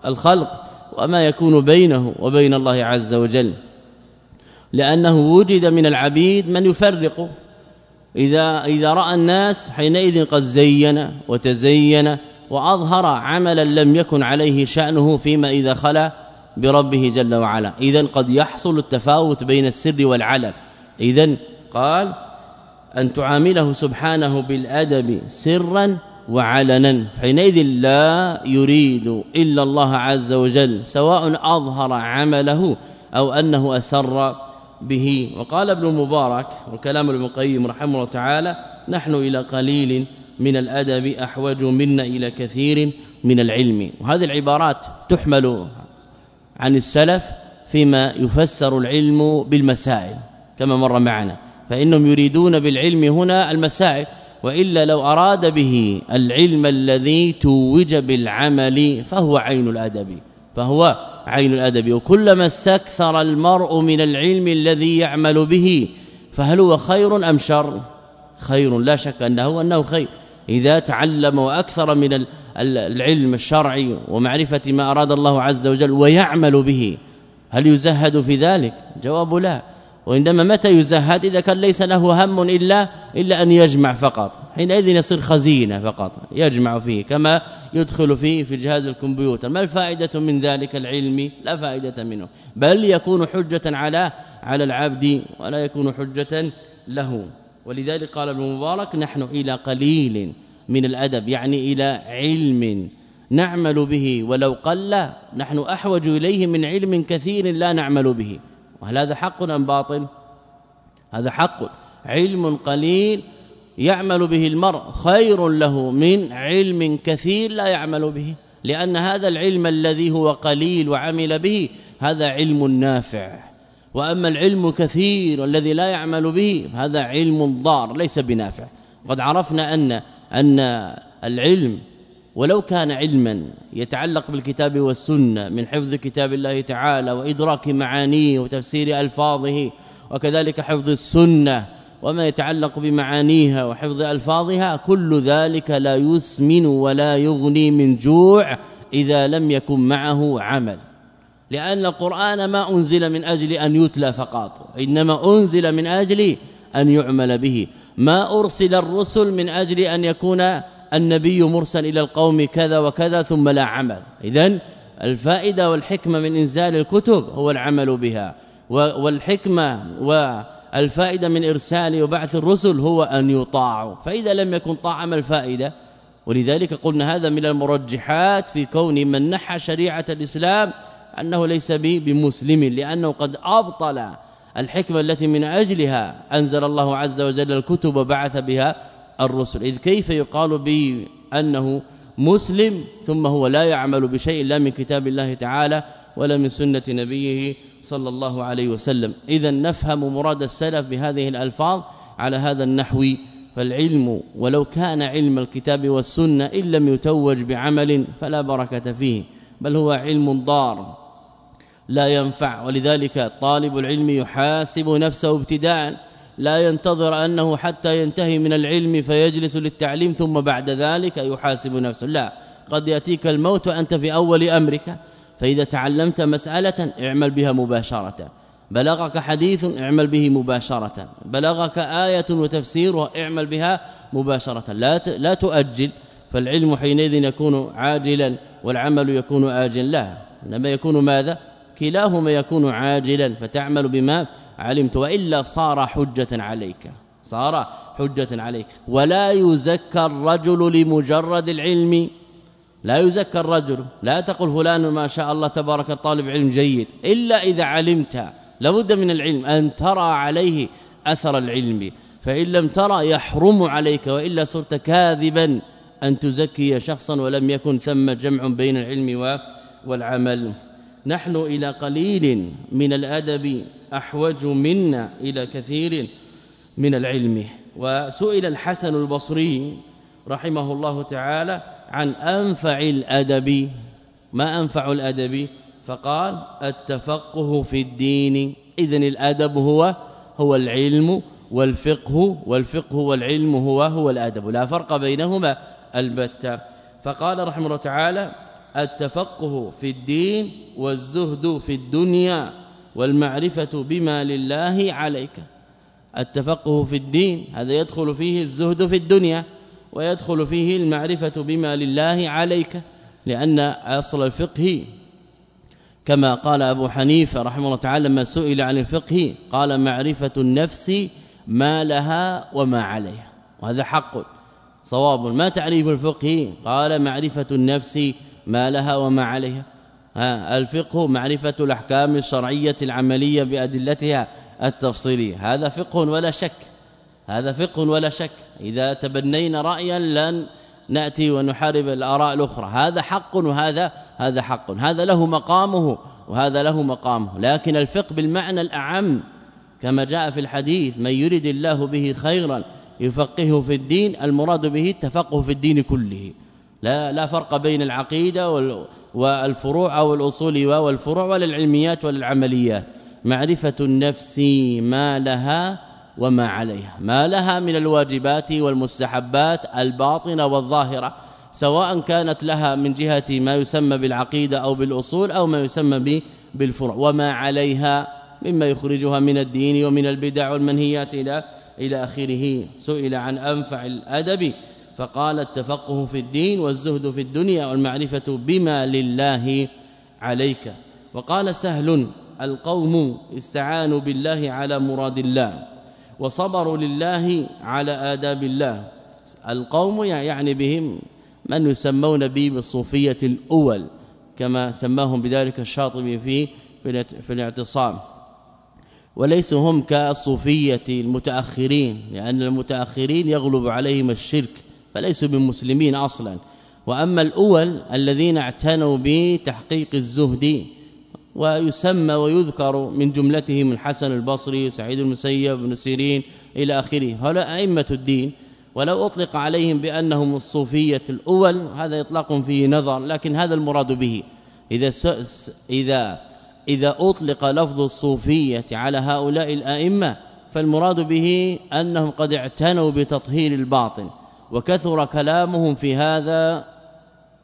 الخلق وما يكون بينه وبين الله عز وجل. لأنه وجد من العبيد من يفرق. إذا إذا رأى الناس حينئذ قد زين وتزين وأظهر عملا لم يكن عليه شأنه فيما إذا خلا بربه جل وعلا. اذا قد يحصل التفاوت بين السر والعلن. اذا قال أن تعامله سبحانه بالأدب سرا وعلنا. حينئذ لا يريد إلا الله عز وجل سواء أظهر عمله أو أنه أسر به. وقال ابن المبارك وكلام ابن القيم رحمه الله تعالى نحن إلى قليل من الأدب أحوج منا إلى كثير من العلم. وهذه العبارات تحمل عن السلف فيما يفسر العلم بالمسائل كما مر معنا. فإنهم يريدون بالعلم هنا المسائل وإلا لو أراد به العلم الذي توج بالعمل فهو عين الأدب فهو عين الأدب. وكلما استكثر المرء من العلم الذي يعمل به فهل هو خير أم شر؟ خير لا شك أنه أنه خير. إذا تعلم وأكثر من العلم الشرعي ومعرفة ما أراد الله عز وجل ويعمل به. هل يزهد في ذلك؟ جواب لا. وإنما متى يزهد؟ إذا كان ليس له هم إلا إلا أن يجمع فقط. حينئذ يصير خزينة فقط يجمع فيه كما يدخل فيه في جهاز الكمبيوتر. ما الفائدة من ذلك العلم؟ لا فائدة منه. بل يكون حجة على على العبد ولا يكون حجة له. ولذلك قال ابن مبارك نحن إلى قليل. من الأدب يعني إلى علم نعمل به ولو قل نحن أحوج إليه من علم كثير لا نعمل به. وهل هذا حق أم باطل؟ هذا حق. علم قليل يعمل به المرء خير له من علم كثير لا يعمل به. لأن هذا العلم الذي هو قليل وعمل به هذا علم نافع. وأما العلم كثير الذي لا يعمل به هذا علم ضار ليس بنافع. قد عرفنا أن أن العلم ولو كان علما يتعلق بالكتاب والسنة من حفظ كتاب الله تعالى وإدراك معانيه وتفسير ألفاظه وكذلك حفظ السنة وما يتعلق بمعانيها وحفظ ألفاظها كل ذلك لا يسمن ولا يغني من جوع إذا لم يكن معه عمل. لأن القرآن ما أنزل من أجل أن يتلى فقط إنما أنزل من أجل أن يعمل به. ما أرسل الرسل من أجل أن يكون النبي مرسل إلى القوم كذا وكذا ثم لا عمل. اذا الفائدة والحكمة من إنزال الكتب هو العمل بها. والحكمة والفائدة من إرسال وبعث الرسل هو أن يطاعوا. فإذا لم يكن طاعة ما الفائدة؟ ولذلك قلنا هذا من المرجحات في كون من نحى شريعة الإسلام أنه ليس بمسلم لأنه قد أبطل الحكمة التي من أجلها أنزل الله عز وجل الكتب وبعث بها الرسل. إذ كيف يقال به انه مسلم ثم هو لا يعمل بشيء لا من كتاب الله تعالى ولا من سنة نبيه صلى الله عليه وسلم. إذا نفهم مراد السلف بهذه الألفاظ على هذا النحو. فالعلم ولو كان علم الكتاب والسنة إن لم يتوج بعمل فلا بركة فيه بل هو علم ضار. لا ينفع. ولذلك طالب العلم يحاسب نفسه ابتداء. لا ينتظر أنه حتى ينتهي من العلم فيجلس للتعليم ثم بعد ذلك يحاسب نفسه. لا قد يأتيك الموت وأنت في أول أمرك. فإذا تعلمت مسألة اعمل بها مباشرة. بلغك حديث اعمل به مباشرة. بلغك آية وتفسيرها اعمل بها مباشرة. لا لا تؤجل. فالعلم حينئذ يكون عاجلا والعمل يكون آجلا. لا إنما يكون ماذا؟ كلاهما يكون عاجلا فتعمل بما علمت وإلا صار حجة عليك. صار حجة عليك. ولا يزكى الرجل لمجرد العلم. لا يزكى الرجل. لا تقل فلان ما شاء الله تبارك طالب علم جيد. إلا إذا علمت. لابد من العلم. أن ترى عليه أثر العلم. فإن لم ترى يحرم عليك وإلا صرت كاذبا. أن تزكي شخصا ولم يكن ثم جمع بين العلم والعمل. نحن إلى قليل من الأدب أحوج منا إلى كثير من العلم. وسئل الحسن البصري رحمه الله تعالى عن أنفع الأدب. ما أنفع الأدب؟ فقال التفقه في الدين. اذا الأدب هو هو العلم والفقه والفقه والعلم هو هو الأدب. لا فرق بينهما البتة. فقال رحمه الله تعالى التفقه في الدين والزهد في الدنيا والمعرفة بما لله عليك. التفقه في الدين هذا يدخل فيه الزهد في الدنيا ويدخل فيه المعرفة بما لله عليك لأن أصل الفقه كما قال أبو حنيفة رحمه الله تعالى لما سئل عن الفقه قال معرفة النفس ما لها وما عليها وهذا حق صواب. ما تعريف الفقه؟ قال معرفة النفس ما لها وما عليها. ها الفقه معرفة الأحكام الشرعية العملية بأدلتها التفصيلية. هذا فقه ولا شك. هذا فقه ولا شك. إذا تبنينا رأيا لن نأتي ونحارب الآراء الأخرى. هذا حق وهذا هذا حق. هذا له مقامه وهذا له مقامه. لكن الفقه بالمعنى الأعم كما جاء في الحديث من يريد الله به خيرا يفقهه في الدين المراد به التفقه في الدين كله. لا لا فرق بين العقيدة والفروع أو الأصول والفروع ولا العلميات ولا العمليات معرفة النفس ما لها وما عليها. ما لها من الواجبات والمستحبات الباطنة والظاهرة سواء كانت لها من جهة ما يسمى بالعقيدة أو بالأصول أو ما يسمى بالفروع. وما عليها مما يخرجها من الدين ومن البدع والمنهيات إلى إلى آخره. سئل عن أنفع الأدب. فقال التفقه في الدين والزهد في الدنيا والمعرفة بما لله عليك. وقال سهل القوم استعانوا بالله على مراد الله وصبروا لله على آداب الله. القوم يعني بهم من يسمون به بالصوفية الأول كما سماهم بذلك الشاطبي في في الاعتصام. وليسوا هم كالصوفية المتأخرين لأن المتأخرين يغلب عليهم الشرك فليسوا بمسلمين أصلا. وأما الأول الذين اعتنوا بتحقيق الزهد ويسمى ويذكر من جملتهم الحسن البصري سعيد المسيب بن سيرين إلى آخره. هؤلاء أئمة الدين. ولو أطلق عليهم بأنهم الصوفية الأول هذا إطلاق فيه نظر لكن هذا المراد به. إذا إذا إذا أطلق لفظ الصوفية على هؤلاء الأئمة فالمراد به أنهم قد اعتنوا بتطهير الباطن. وكثر كلامهم في هذا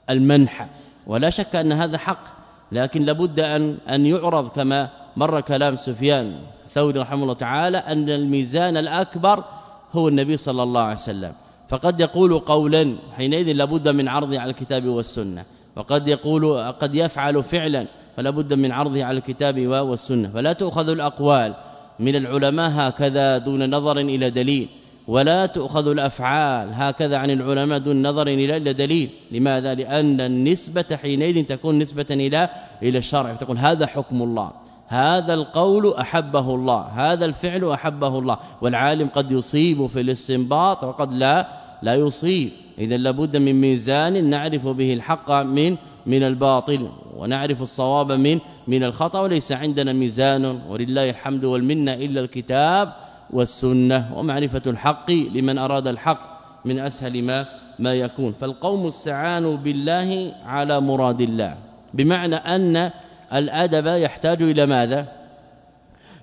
المنح. ولا شك أن هذا حق لكن لابد أن أن يعرض كما مر كلام سفيان ثوري رحمه الله تعالى أن الميزان الأكبر هو النبي صلى الله عليه وسلم. فقد يقول قولا حينئذ لابد من عرضه على الكتاب والسنة. وقد يقول قد يفعل فعلا فلا بد من عرضه على الكتاب والسنة. فلا تؤخذ الأقوال من العلماء هكذا دون نظر إلى دليل. ولا تؤخذ الأفعال. هكذا عن العلماء دون نظر إلى دليل. لماذا؟ لأن النسبة حينئذ تكون نسبة إلى إلى الشرع. فتقول هذا حكم الله. هذا القول أحبه الله. هذا الفعل أحبه الله. والعالم قد يصيب في الاستنباط وقد لا لا يصيب. إذا لابد من ميزان نعرف به الحق من من الباطل ونعرف الصواب من من الخطأ. وليس عندنا ميزان. ولله الحمد والمنة إلا الكتاب. والسنة ومعرفة الحق لمن أراد الحق من أسهل ما ما يكون. فالقوم استعانوا بالله على مراد الله. بمعنى أن الأدب يحتاج إلى ماذا؟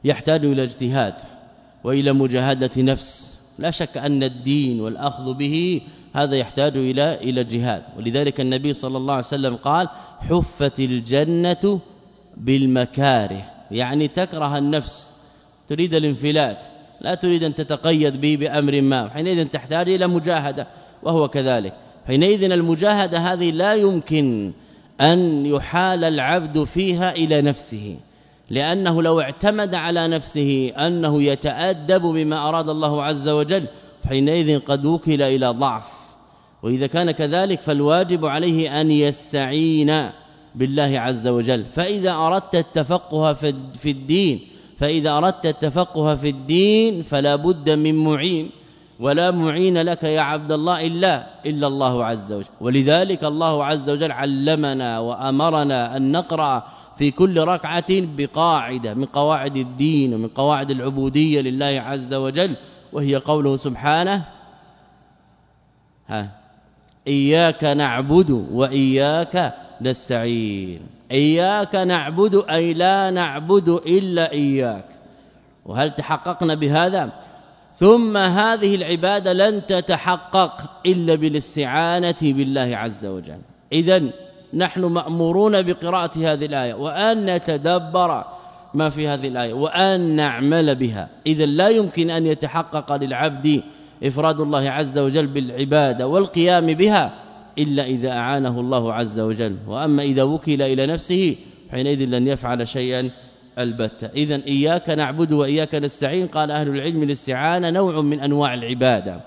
يحتاج إلى اجتهاد وإلى مجاهدة نفس. لا شك أن الدين والأخذ به هذا يحتاج إلى إلى جهاد ولذلك النبي صلى الله عليه وسلم قال حفت الجنة بالمكاره. يعني تكره النفس. تريد الانفلات. لا تريد أن تتقيد به بأمر ما. حينئذ تحتاج إلى مجاهدة وهو كذلك. حينئذ المجاهدة هذه لا يمكن أن يحال العبد فيها إلى نفسه لأنه لو اعتمد على نفسه أنه يتأدب بما أراد الله عز وجل حينئذ قد وكل إلى ضعف. وإذا كان كذلك فالواجب عليه أن يستعين بالله عز وجل. فإذا أردت التفقه في الدين فإذا أردت التفقه في الدين فلا بد من معين ولا معين لك يا عبد الله إلا إلا الله عز وجل. ولذلك الله عز وجل علمنا وأمرنا أن نقرأ في كل ركعة بقاعدة من قواعد الدين ومن قواعد العبودية لله عز وجل وهي قوله سبحانه ها إياك نعبد وإياك نستعين. إياك نعبد أي لا نعبد إلا إياك. وهل تحققنا بهذا؟ ثم هذه العبادة لن تتحقق إلا بالاستعانة بالله عز وجل. اذا نحن مأمورون بقراءة هذه الآية وأن نتدبر ما في هذه الآية وأن نعمل بها. اذا لا يمكن أن يتحقق للعبد إفراد الله عز وجل بالعبادة والقيام بها إلا إذا أعانه الله عز وجل. وأما إذا وكل إلى نفسه حينئذ لن يفعل شيئا البتة. اذا إياك نعبد وإياك نستعين. قال أهل العلم الاستعانة نوع من أنواع العبادة.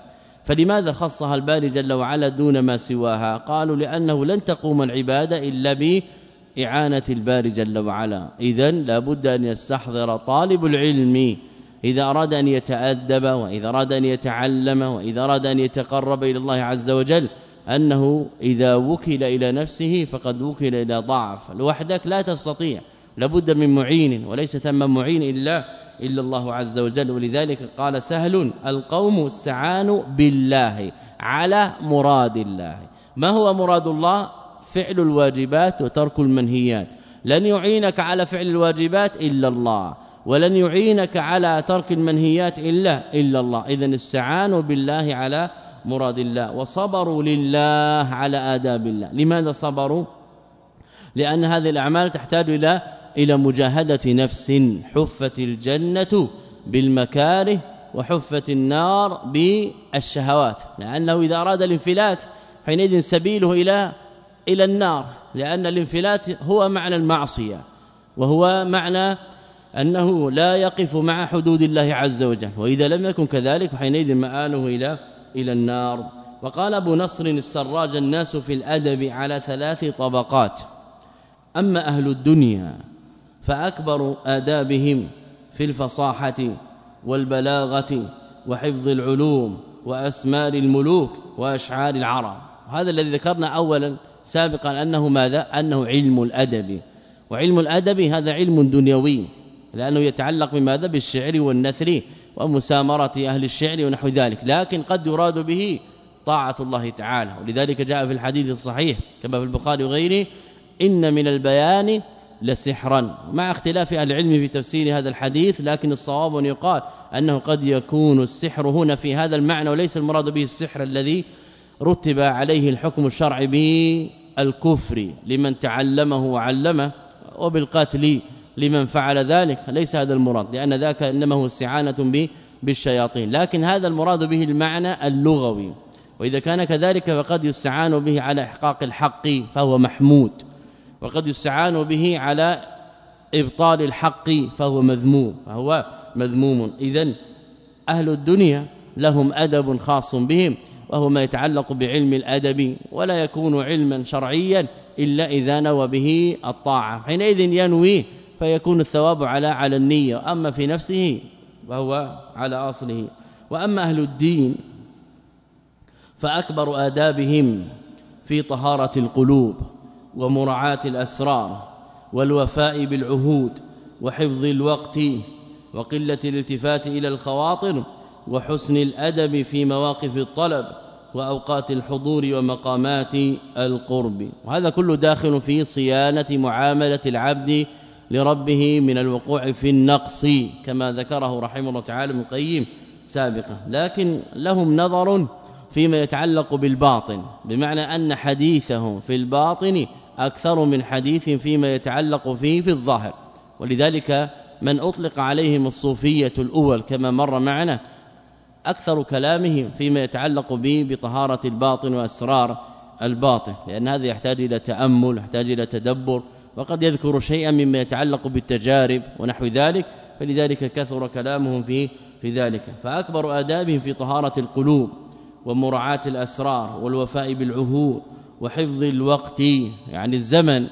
فلماذا خصها الباري جل وعلا دون ما سواها؟ قالوا لأنه لن تقوم العبادة إلا بإعانة الباري جل وعلا. اذا لابد أن يستحضر طالب العلم. إذا أراد أن يتأدب وإذا أراد أن يتعلم وإذا أراد أن يتقرب إلى الله عز وجل أنه إذا وكل إلى نفسه فقد وكل إلى ضعف. لوحدك لا تستطيع. لابد من معين وليس ثم معين إلا إلا الله عز وجل. ولذلك قال سهل القوم استعانوا بالله على مراد الله. ما هو مراد الله؟ فعل الواجبات وترك المنهيات. لن يعينك على فعل الواجبات إلا الله ولن يعينك على ترك المنهيات إلا إلا الله. اذا استعانوا بالله على مراد الله. وصبروا لله على آداب الله. لماذا صبروا؟ لأن هذه الأعمال تحتاج إلى إلى مجاهدة نفس. حفت الجنة بالمكاره وحفت النار بالشهوات. لأنه إذا أراد الانفلات حينئذ سبيله إلى إلى النار. لأن الانفلات هو معنى المعصية. وهو معنى أنه لا يقف مع حدود الله عز وجل. وإذا لم يكن كذلك حينئذ مآله إلى إلى النار. وقال أبو نصر السراج الناس في الأدب على ثلاث طبقات. أما أهل الدنيا فأكبر آدابهم في الفصاحة والبلاغة وحفظ العلوم وأسمار الملوك وأشعار العرب. هذا الذي ذكرنا اولا سابقا أنه ماذا؟ أنه علم الأدب. وعلم الأدب هذا علم دنيوي لأنه يتعلق بماذا؟ بالشعر والنثر. ومسامرة أهل الشعر ونحو ذلك لكن قد يراد به طاعة الله تعالى. ولذلك جاء في الحديث الصحيح كما في البخاري وغيره إن من البيان لسحرا. مع اختلاف أهل العلم في تفسير هذا الحديث لكن الصواب أن يقال أنه قد يكون السحر هنا في هذا المعنى وليس المراد به السحر الذي رتب عليه الحكم الشرعي بالكفر لمن تعلمه وعلمه وبالقتل لمن فعل ذلك ليس هذا المراد لأن ذاك إنما هو استعانة بالشياطين لكن هذا المراد به المعنى اللغوي وإذا كان كذلك فقد يستعان به على إحقاق الحق فهو محمود وقد يستعان به على إبطال الحق فهو مذموم فهو مذموم. اذا أهل الدنيا لهم أدب خاص بهم وهو ما يتعلق بعلم الأدب ولا يكون علما شرعيا إلا إذا نوى به الطاعة. حينئذ ينويه فيكون الثواب على على النية أما في نفسه فهو على أصله. وأما أهل الدين فأكبر آدابهم في طهارة القلوب ومراعاة الأسرار والوفاء بالعهود وحفظ الوقت وقلة الالتفات إلى الخواطر وحسن الأدب في مواقف الطلب وأوقات الحضور ومقامات القرب. وهذا كله داخل في صيانة معاملة العبد لربه من الوقوع في النقص كما ذكره رحمه الله تعالى ابن القيم سابقا. لكن لهم نظر فيما يتعلق بالباطن بمعنى أن حديثهم في الباطن أكثر من حديث فيما يتعلق فيه في الظاهر. ولذلك من أطلق عليهم الصوفية الأول كما مر معنا أكثر كلامهم فيما يتعلق به بطهارة الباطن وأسرار الباطن لأن هذا يحتاج إلى تأمل يحتاج إلى تدبر وقد يذكر شيئا مما يتعلق بالتجارب ونحو ذلك فلذلك كثر كلامهم في في ذلك. فأكبر آدابهم في طهارة القلوب ومراعاة الأسرار والوفاء بالعهود وحفظ الوقت يعني الزمن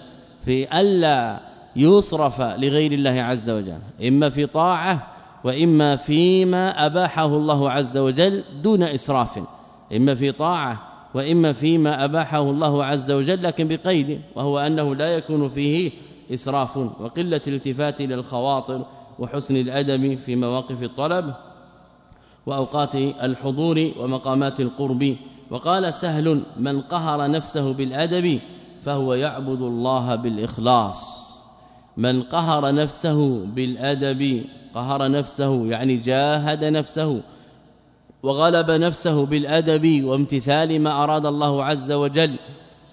في ألا يصرف لغير الله عز وجل إما في طاعة وإما فيما أباحه الله عز وجل دون إسراف إما في طاعة وإما فيما أباحه الله عز وجل لكن بقيد وهو أنه لا يكون فيه إسراف وقلة الالتفات إلى الخواطر وحسن الأدب في مواقف الطلب وأوقات الحضور ومقامات القرب. وقال سهل من قهر نفسه بالأدب فهو يعبد الله بالإخلاص. من قهر نفسه بالأدب قهر نفسه يعني جاهد نفسه وغلب نفسه بالأدب وامتثال ما أراد الله عز وجل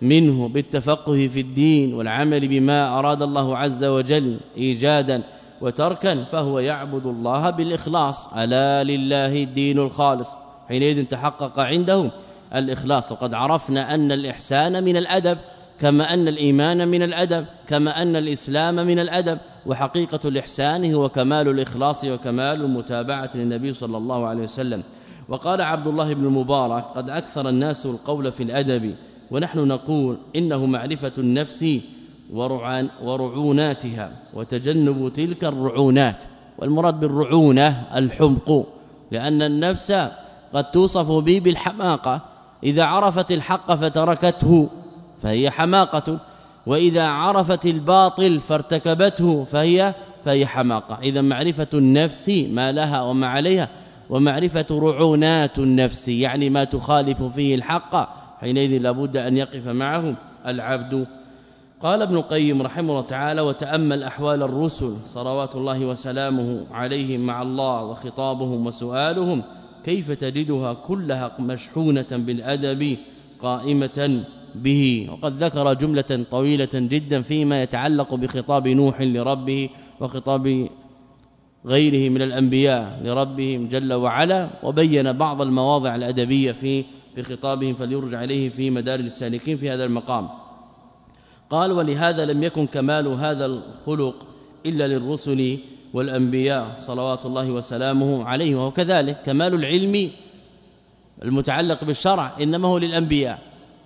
منه بالتفقه في الدين والعمل بما أراد الله عز وجل إيجادا وتركا فهو يعبد الله بالإخلاص. ألا لله الدين الخالص. حينئذ تحقق عنده الإخلاص. وقد عرفنا أن الإحسان من الأدب كما أن الإيمان من الأدب كما أن الإسلام من الأدب. وحقيقة الإحسان هو كمال الإخلاص وكمال المتابعة للنبي صلى الله عليه وسلم. وقال عبد الله بن المبارك قد أكثر الناس القول في الأدب ونحن نقول إنه معرفة النفس ورعوناتها وتجنب تلك الرعونات والمراد بالرعونة الحمق لأن النفس قد توصف به بالحماقة إذا عرفت الحق فتركته فهي حماقة وإذا عرفت الباطل فارتكبته فهي فهي حماقة. إذا معرفة النفس ما لها وما عليها ومعرفة رعونات النفس يعني ما تخالف فيه الحق. حينئذ لابد أن يقف معه العبد. قال ابن القيم رحمه الله تعالى وتأمل أحوال الرسل صلوات الله وسلامه عليهم مع الله وخطابهم وسؤالهم كيف تجدها كلها مشحونة بالأدب قائمة به؟ وقد ذكر جملة طويلة جدا فيما يتعلق بخطاب نوح لربه وخطاب غيره من الأنبياء لربهم جل وعلا وبين بعض المواضع الأدبية في بخطابهم فليرجع عليه في مدار السالكين في هذا المقام. قال ولهذا لم يكن كمال هذا الخلق إلا للرسل والأنبياء صلوات الله وسلامه عليه وهو كذلك كمال العلم المتعلق بالشرع إنما هو للأنبياء.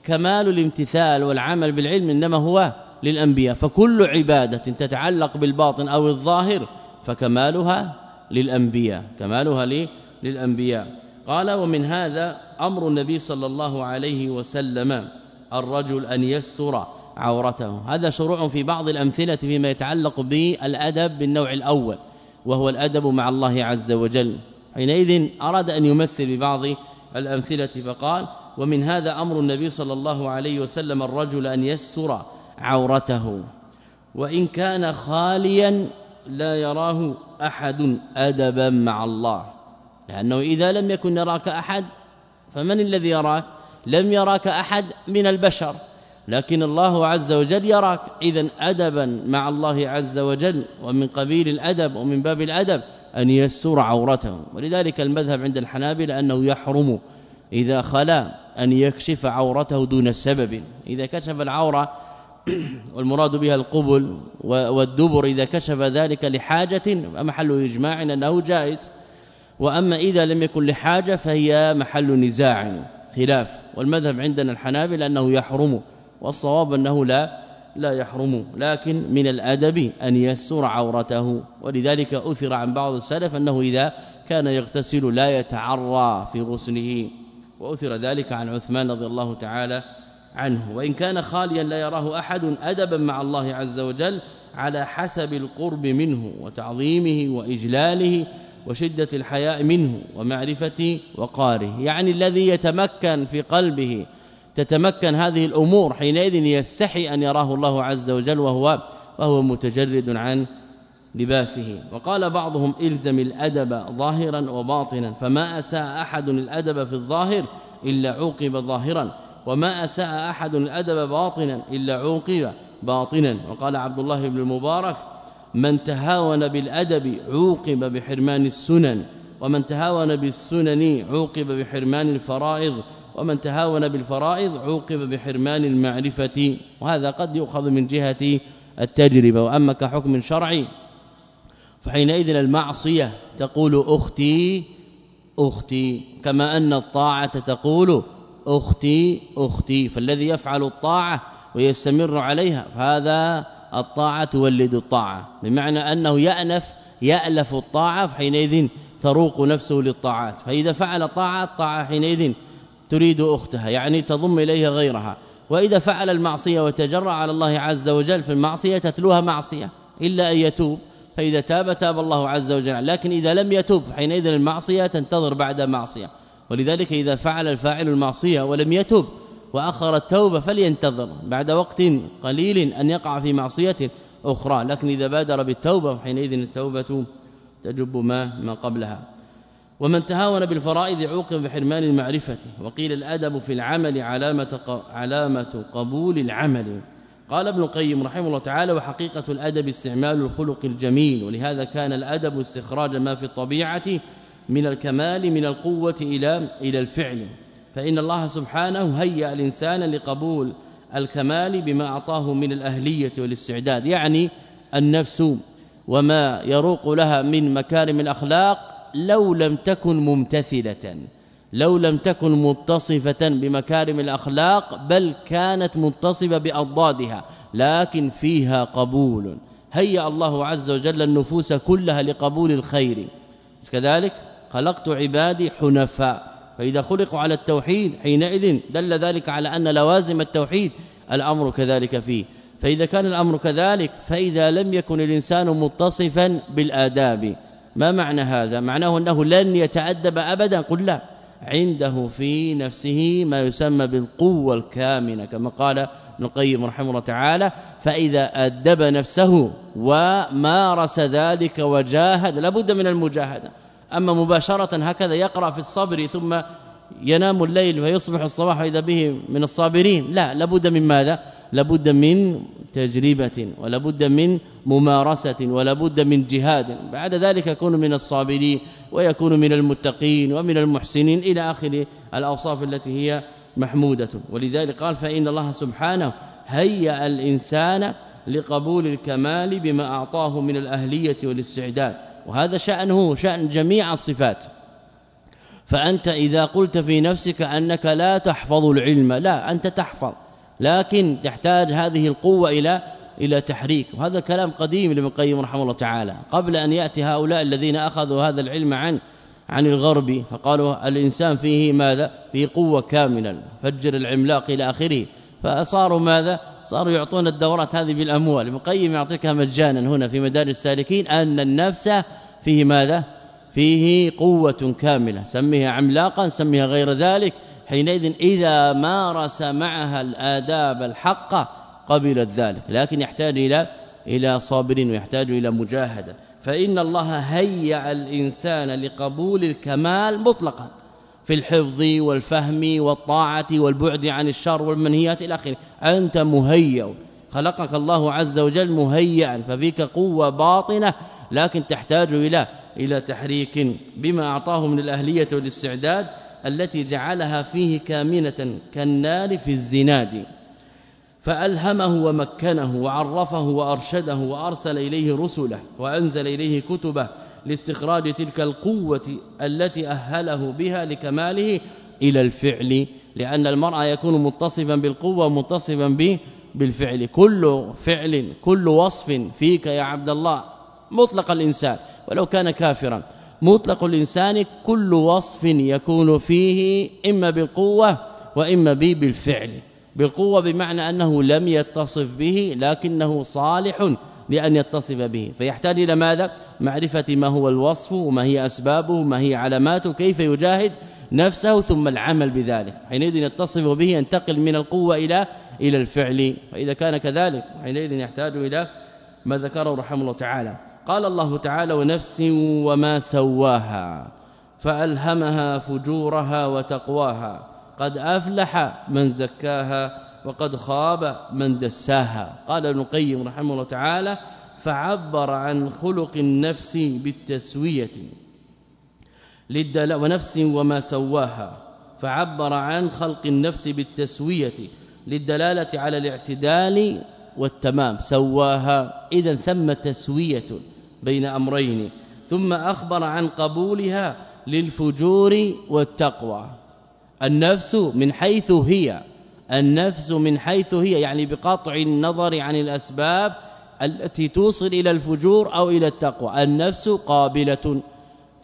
كمال الامتثال والعمل بالعلم إنما هو للأنبياء. فكل عبادة تتعلق بالباطن أو الظاهر فكمالها للأنبياء كمالها للأنبياء. قال ومن هذا أمر النبي صلى الله عليه وسلم الرجل أن يسر عورته. هذا شروع في بعض الأمثلة فيما يتعلق بالأدب بالنوع الأول وهو الأدب مع الله عز وجل. حينئذ أراد أن يمثل ببعض الأمثلة فقال ومن هذا أمر النبي صلى الله عليه وسلم الرجل أن يسر عورته. وإن كان خاليا لا يراه أحد أدبا مع الله. لأنه إذا لم يكن يراك أحد فمن الذي يراك؟ لم يراك أحد من البشر. لكن الله عز وجل يراك. اذا أدبا مع الله عز وجل ومن قبيل الأدب ومن باب الأدب أن يسر عورته ولذلك المذهب عند الحنابلة أنه يحرم إذا خلا أن يكشف عورته دون سبب. إذا كشف العورة [clears throat] والمراد بها القبل والدبر إذا كشف ذلك لحاجة محل إجماع أنه جائز. وأما إذا لم يكن لحاجة فهي محل نزاع خلاف. والمذهب عندنا الحنابلة أنه يحرم والصواب أنه لا لا يحرم. لكن من الأدب أن يسر عورته. ولذلك أثر عن بعض السلف أنه إذا كان يغتسل لا يتعرى في غسله. وأثر ذلك عن عثمان رضي الله تعالى عنه. وإن كان خاليا لا يراه أحد أدبا مع الله عز وجل على حسب القرب منه وتعظيمه وإجلاله وشدة الحياء منه ومعرفة وقاره. يعني الذي يتمكن في قلبه تتمكن هذه الأمور حينئذ يستحي أن يراه الله عز وجل وهو وهو متجرد عن لباسه. وقال بعضهم إلزم الأدب ظاهرا وباطنا فما أساء أحد الأدب في الظاهر إلا عوقب ظاهرا. وما أساء أحد الأدب باطنا إلا عوقب باطنا. وقال عبد الله بن المبارك من تهاون بالأدب عوقب بحرمان السنن ومن تهاون بالسنن عوقب بحرمان الفرائض ومن تهاون بالفرائض عوقب بحرمان المعرفة. وهذا قد يؤخذ من جهة التجربة. وأما كحكم شرعي فحينئذ المعصية تقول أختي أختي كما أن الطاعة تقول أختي أختي فالذي يفعل الطاعة ويستمر عليها فهذا الطاعة تولد الطاعة بمعنى أنه يأنف يألف الطاعة فحينئذ تروق نفسه للطاعات فإذا فعل طاعة الطاعة حينئذ تريد أختها يعني تضم إليها غيرها وإذا فعل المعصية وتجرع على الله عز وجل في المعصية تتلوها معصية إلا أن يتوب فإذا تاب تاب الله عز وجل لكن إذا لم يتوب حينئذ المعصية تنتظر بعد معصية. ولذلك إذا فعل الفاعل المعصية ولم يتوب وأخر التوبة فلينتظر بعد وقت قليل أن يقع في معصية أخرى. لكن إذا بادر بالتوبة حينئذ التوبة تجب ما ما قبلها. ومن تهاون بالفرائض عوقب بحرمان المعرفة. وقيل الأدب في العمل علامة علامة قبول العمل. قال ابن القيم رحمه الله تعالى وحقيقة الأدب استعمال الخلق الجميل. ولهذا كان الأدب استخراج ما في الطبيعة من الكمال من القوة إلى إلى الفعل. فإن الله سبحانه هيأ الإنسان لقبول الكمال بما أعطاه من الأهلية والاستعداد. يعني النفس وما يروق لها من مكارم الأخلاق لو لم تكن ممتثلة لو لم تكن متصفة بمكارم الأخلاق بل كانت متصفة بأضدادها. لكن فيها قبول. هيأ الله عز وجل النفوس كلها لقبول الخير. كذلك خلقت عبادي حنفاء. فإذا خلقوا على التوحيد حينئذ دل ذلك على أن لوازم التوحيد الأمر كذلك فيه. فإذا كان الأمر كذلك فإذا لم يكن الإنسان متصفا بالآداب. ما معنى هذا؟ معناه أنه لن يتأدب ابدا. قل لا. عنده في نفسه ما يسمى بالقوة الكامنة كما قال ابن القيم رحمه الله تعالى فإذا أدب نفسه ومارس ذلك وجاهد لابد من المجاهدة. أما مباشرة هكذا يقرأ في الصبر ثم ينام الليل ويصبح الصباح إذا به من الصابرين. لا لابد من ماذا؟ لابد من تجربة ولابد من ممارسة ولابد من جهاد. بعد ذلك يكون من الصابرين ويكون من المتقين ومن المحسنين إلى آخر الأوصاف التي هي محمودة. ولذلك قال فإن الله سبحانه هيأ الإنسان لقبول الكمال بما أعطاه من الأهلية والاستعداد. وهذا شأنه شأن جميع الصفات. فأنت إذا قلت في نفسك أنك لا تحفظ العلم لا أنت تحفظ لكن تحتاج هذه القوة إلى إلى تحريك. وهذا كلام قديم لابن القيم رحمه الله تعالى. قبل أن يأتي هؤلاء الذين أخذوا هذا العلم عن عن الغرب فقالوا الإنسان فيه ماذا؟ فيه قوة كاملة. فجر العملاق إلى آخره. فصاروا ماذا؟ صاروا يعطون الدورات هذه بالأموال. ابن القيم يعطيكها مجانا هنا في مدارس السالكين أن النفس فيه ماذا؟ فيه قوة كاملة. سميها عملاقا سميها غير ذلك. حينئذ إذا مارس معها الآداب الحقه قبلت ذلك. لكن يحتاج إلى إلى صابر ويحتاج إلى مجاهدة. فإن الله هيع الإنسان لقبول الكمال مطلقا في الحفظ والفهم والطاعة والبعد عن الشر والمنهيات إلى آخره. أنت مهيئ خلقك الله عز وجل مهيئا. ففيك قوة باطنة. لكن تحتاج إلى إلى تحريك بما أعطاه من الأهلية والاستعداد التي جعلها فيه كامنة كالنار في الزناد. فألهمه ومكنه وعرفه وأرشده وأرسل إليه رسله وأنزل إليه كتبه لاستخراج تلك القوة التي أهله بها لكماله إلى الفعل لأن المرء يكون متصفا بالقوة متصفا به بالفعل. كل فعل كل وصف فيك يا عبد الله. مطلق الإنسان ولو كان كافرا. مطلق الإنسان كل وصف يكون فيه إما بالقوة وإما به بالفعل. بالقوة بمعنى أنه لم يتصف به لكنه صالح لأن يتصف به. فيحتاج إلى ماذا؟ معرفة ما هو الوصف وما هي أسبابه وما هي علاماته كيف يجاهد نفسه ثم العمل بذلك. حينئذ يتصف به ينتقل من القوة إلى إلى الفعل. فإذا كان كذلك حينئذ يحتاج إلى ما ذكره رحمه الله تعالى. قال الله تعالى ونفس وما سواها فألهمها فجورها وتقواها قد أفلح من زكاها وقد خاب من دساها قال ابن القيم رحمه الله تعالى فعبر عن خلق النفس بالتسوية للدل ونفس وما سواها فعبر عن خلق النفس بالتسوية للدلالة على الاعتدال والتمام سواها اذا ثم تسوية بين أمرين ثم أخبر عن قبولها للفجور والتقوى. النفس من حيث هي النفس من حيث هي يعني بقطع النظر عن الأسباب التي توصل إلى الفجور أو إلى التقوى. النفس قابلة.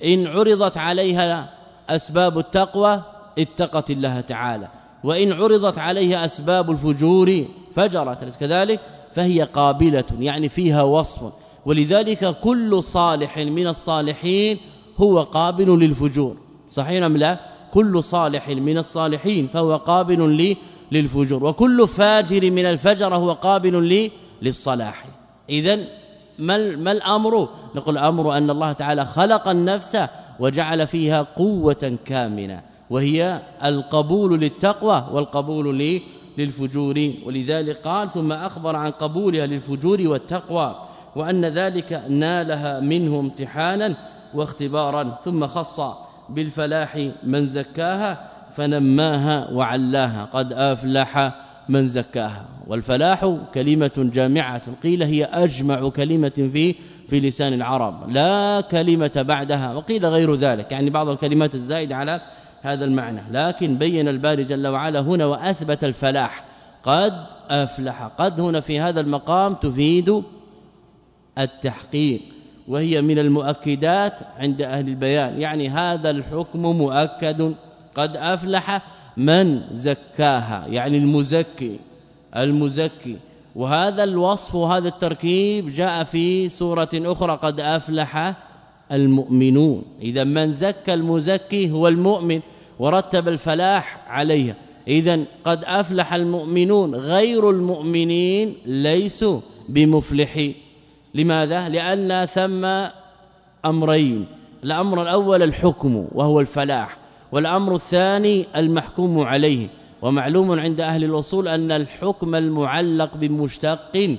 إن عرضت عليها أسباب التقوى اتقت الله تعالى. وإن عرضت عليها أسباب الفجور فجرت. كذلك؟ فهي قابلة يعني فيها وصف. ولذلك كل صالح من الصالحين هو قابل للفجور. صحيح أم لا؟ كل صالح من الصالحين فهو قابل للفجور. وكل فاجر من الفجر هو قابل للصلاح. اذا ما ما الأمر؟ نقول الأمر أن الله تعالى خلق النفس وجعل فيها قوة كامنه وهي القبول للتقوى والقبول للفجور. ولذلك قال ثم أخبر عن قبولها للفجور والتقوى. وأن ذلك نالها منه امتحانا واختبارا ثم خص بالفلاح من زكاها فنماها وعلاها قد أفلح من زكاها. والفلاح كلمة جامعة قيل هي أجمع كلمة في في لسان العرب لا كلمة بعدها وقيل غير ذلك يعني بعض الكلمات الزائدة على هذا المعنى. لكن بين الباري جل وعلا هنا وأثبت الفلاح قد أفلح قد هنا في هذا المقام تفيد التحقيق وهي من المؤكدات عند أهل البيان. يعني هذا الحكم مؤكد قد أفلح من زكاها يعني المزكي المزكي. وهذا الوصف وهذا التركيب جاء في سورة أخرى قد أفلح المؤمنون. إذا من زكى المزكي هو المؤمن ورتب الفلاح عليها. إذا قد أفلح المؤمنون غير المؤمنين ليسوا بمفلحين. لماذا؟ لأن ثم أمرين. الأمر الأول الحكم وهو الفلاح والأمر الثاني المحكوم عليه. ومعلوم عند أهل الوصول أن الحكم المعلق بمشتق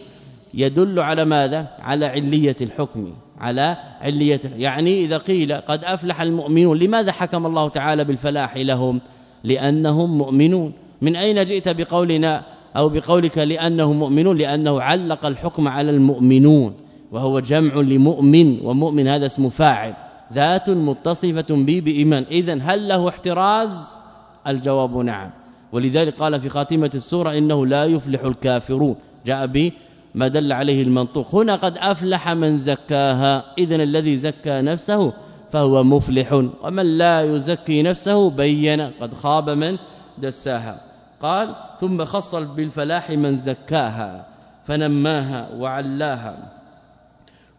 يدل على ماذا؟ على علية الحكم على علية يعني إذا قيل قد أفلح المؤمنون لماذا حكم الله تعالى بالفلاح لهم؟ لأنهم مؤمنون. من أين جئت بقولنا أو بقولك لأنهم مؤمنون؟ لأنه علق الحكم على المؤمنون. وهو جمع لمؤمن ومؤمن هذا اسم فاعل. ذات متصفة به بإيمان. اذا هل له احتراز؟ الجواب نعم. ولذلك قال في خاتمة السورة إنه لا يفلح الكافرون. جاء به ما دل عليه المنطوق. هنا قد أفلح من زكاها. اذا الذي زكى نفسه فهو مفلح. ومن لا يزكي نفسه بين. قد خاب من دساها. قال ثم خص بالفلاح من زكاها فنماها وعلاها.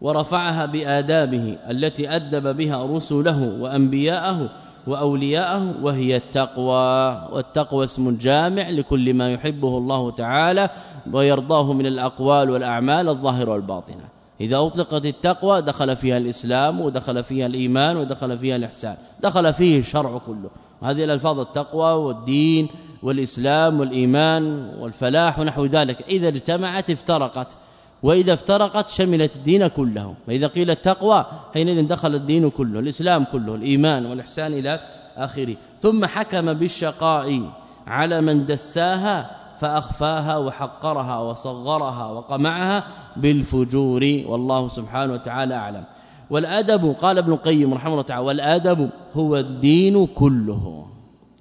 ورفعها بآدابه التي أدب بها رسله وأنبياءه وأولياءه وهي التقوى. والتقوى اسم جامع لكل ما يحبه الله تعالى ويرضاه من الأقوال والأعمال الظاهرة والباطنة. إذا أطلقت التقوى دخل فيها الإسلام ودخل فيها الإيمان ودخل فيها الإحسان. دخل فيه الشرع كله. هذه الألفاظ التقوى والدين والإسلام والإيمان والفلاح ونحو ذلك. إذا اجتمعت افترقت. وإذا افترقت شملت الدين كله فإذا قيل التقوى حينئذ دخل الدين كله الإسلام كله الإيمان والإحسان إلى آخره. ثم حكم بالشقاء على من دساها فأخفاها وحقرها وصغرها وقمعها بالفجور. والله سبحانه وتعالى أعلم. والأدب قال ابن القيم رحمه الله تعالى والأدب هو الدين كله.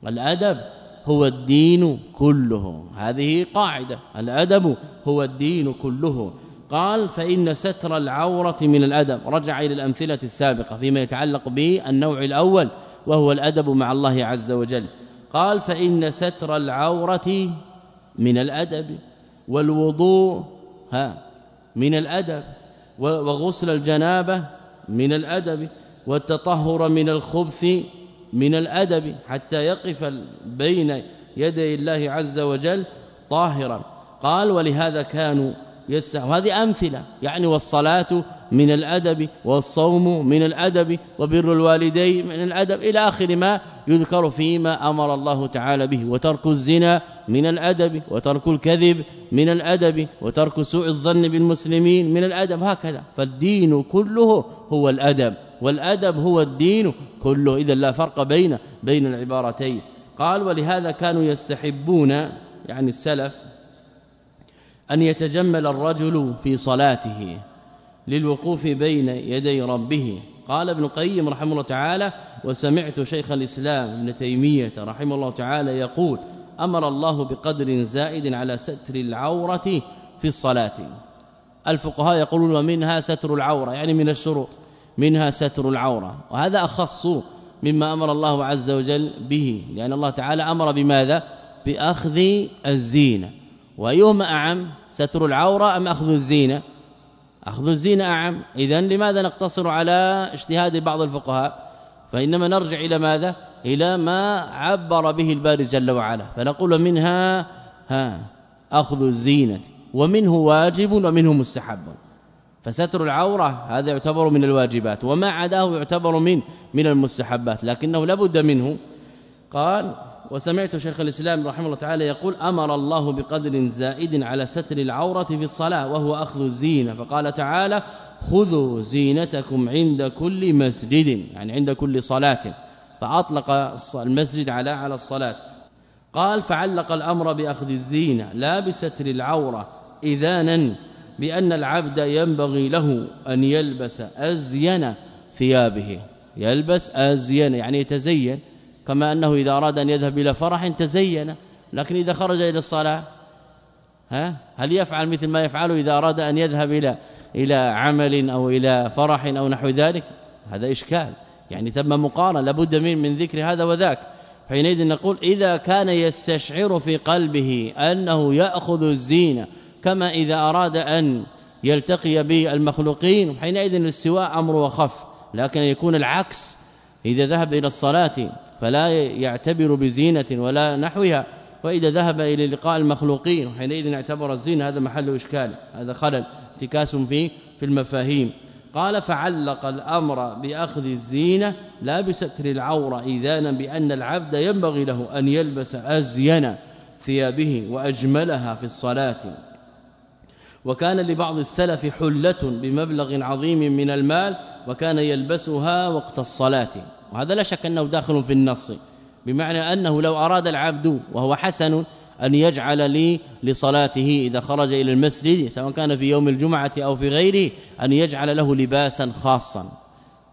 الادب هو الدين كله. هذه قاعدة. الأدب هو الدين كله. قال فإن ستر العورة من الأدب. رجع إلى الأمثلة السابقة فيما يتعلق بالنوع الأول وهو الأدب مع الله عز وجل. قال فإن ستر العورة من الأدب والوضوء ها من الأدب وغسل الجنابة من الأدب والتطهر من الخبث من الأدب حتى يقف بين يدي الله عز وجل طاهرا. قال ولهذا كانوا يسع وهذه أمثلة. يعني والصلاة من الأدب والصوم من الأدب وبر الوالدين من الأدب إلى آخر ما يذكر فيما أمر الله تعالى به. وترك الزنا من الأدب وترك الكذب من الأدب وترك سوء الظن بالمسلمين من الأدب. هكذا. فالدين كله هو الأدب. والأدب هو الدين كله. إذا لا فرق بين بين العبارتين. قال ولهذا كانوا يستحبون يعني السلف أن يتجمل الرجل في صلاته للوقوف بين يدي ربه. قال ابن القيم رحمه الله تعالى وسمعت شيخ الإسلام ابن تيمية رحمه الله تعالى يقول أمر الله بقدر زائد على ستر العورة في الصلاة. الفقهاء يقولون ومنها ستر العورة. يعني من الشروط منها ستر العورة. وهذا أخص مما أمر الله عز وجل به. لأن الله تعالى أمر بماذا؟ بأخذ الزينة. وأيهما أعم ستر العورة أم أخذ الزينة؟ أخذ الزينة أعم. إذا لماذا نقتصر على اجتهاد بعض الفقهاء؟ فإنما نرجع إلى ماذا؟ إلى ما عبر به الباري جل وعلا. فنقول منها ها أخذ الزينة. ومنه واجب ومنه مستحب. فستر العورة هذا يعتبر من الواجبات. وما عداه يعتبر من من المستحبات. لكنه لابد منه. قال وسمعت شيخ الإسلام رحمه الله تعالى يقول أمر الله بقدر زائد على ستر العورة في الصلاة وهو أخذ الزينة فقال تعالى خذوا زينتكم عند كل مسجد يعني عند كل صلاة. فأطلق المسجد على على الصلاة. قال فعلق الأمر بأخذ الزينة لا بستر العورة إذانا بأن العبد ينبغي له أن يلبس أزين ثيابه. يلبس أزين يعني يتزين. كما أنه إذا أراد أن يذهب إلى فرح تزين لكن إذا خرج إلى الصلاة ها؟ هل يفعل مثل ما يفعله إذا أراد أن يذهب إلى إلى عمل أو إلى فرح أو نحو ذلك؟ هذا إشكال. يعني ثم مقارنة لابد من من ذكر هذا وذاك. حينئذ نقول إذا كان يستشعر في قلبه أنه يأخذ الزينة كما إذا أراد أن يلتقي بالمخلوقين حينئذ الاستواء أمر وخف لكن يكون العكس. إذا ذهب إلى الصلاة فلا يعتبر بزينة ولا نحوها. وإذا ذهب إلى لقاء المخلوقين حينئذ اعتبر الزينة هذا محل إشكال هذا خلل انتكاس في في المفاهيم. قال فعلق الأمر بأخذ الزينة لا بستر العورة إذانا بأن العبد ينبغي له أن يلبس أزين ثيابه وأجملها في الصلاة. وكان لبعض السلف حلة بمبلغ عظيم من المال وكان يلبسها وقت الصلاة. وهذا لا شك أنه داخل في النص بمعنى أنه لو أراد العبد وهو حسن أن يجعل لي لصلاته إذا خرج إلى المسجد سواء كان في يوم الجمعة أو في غيره أن يجعل له لباسا خاصا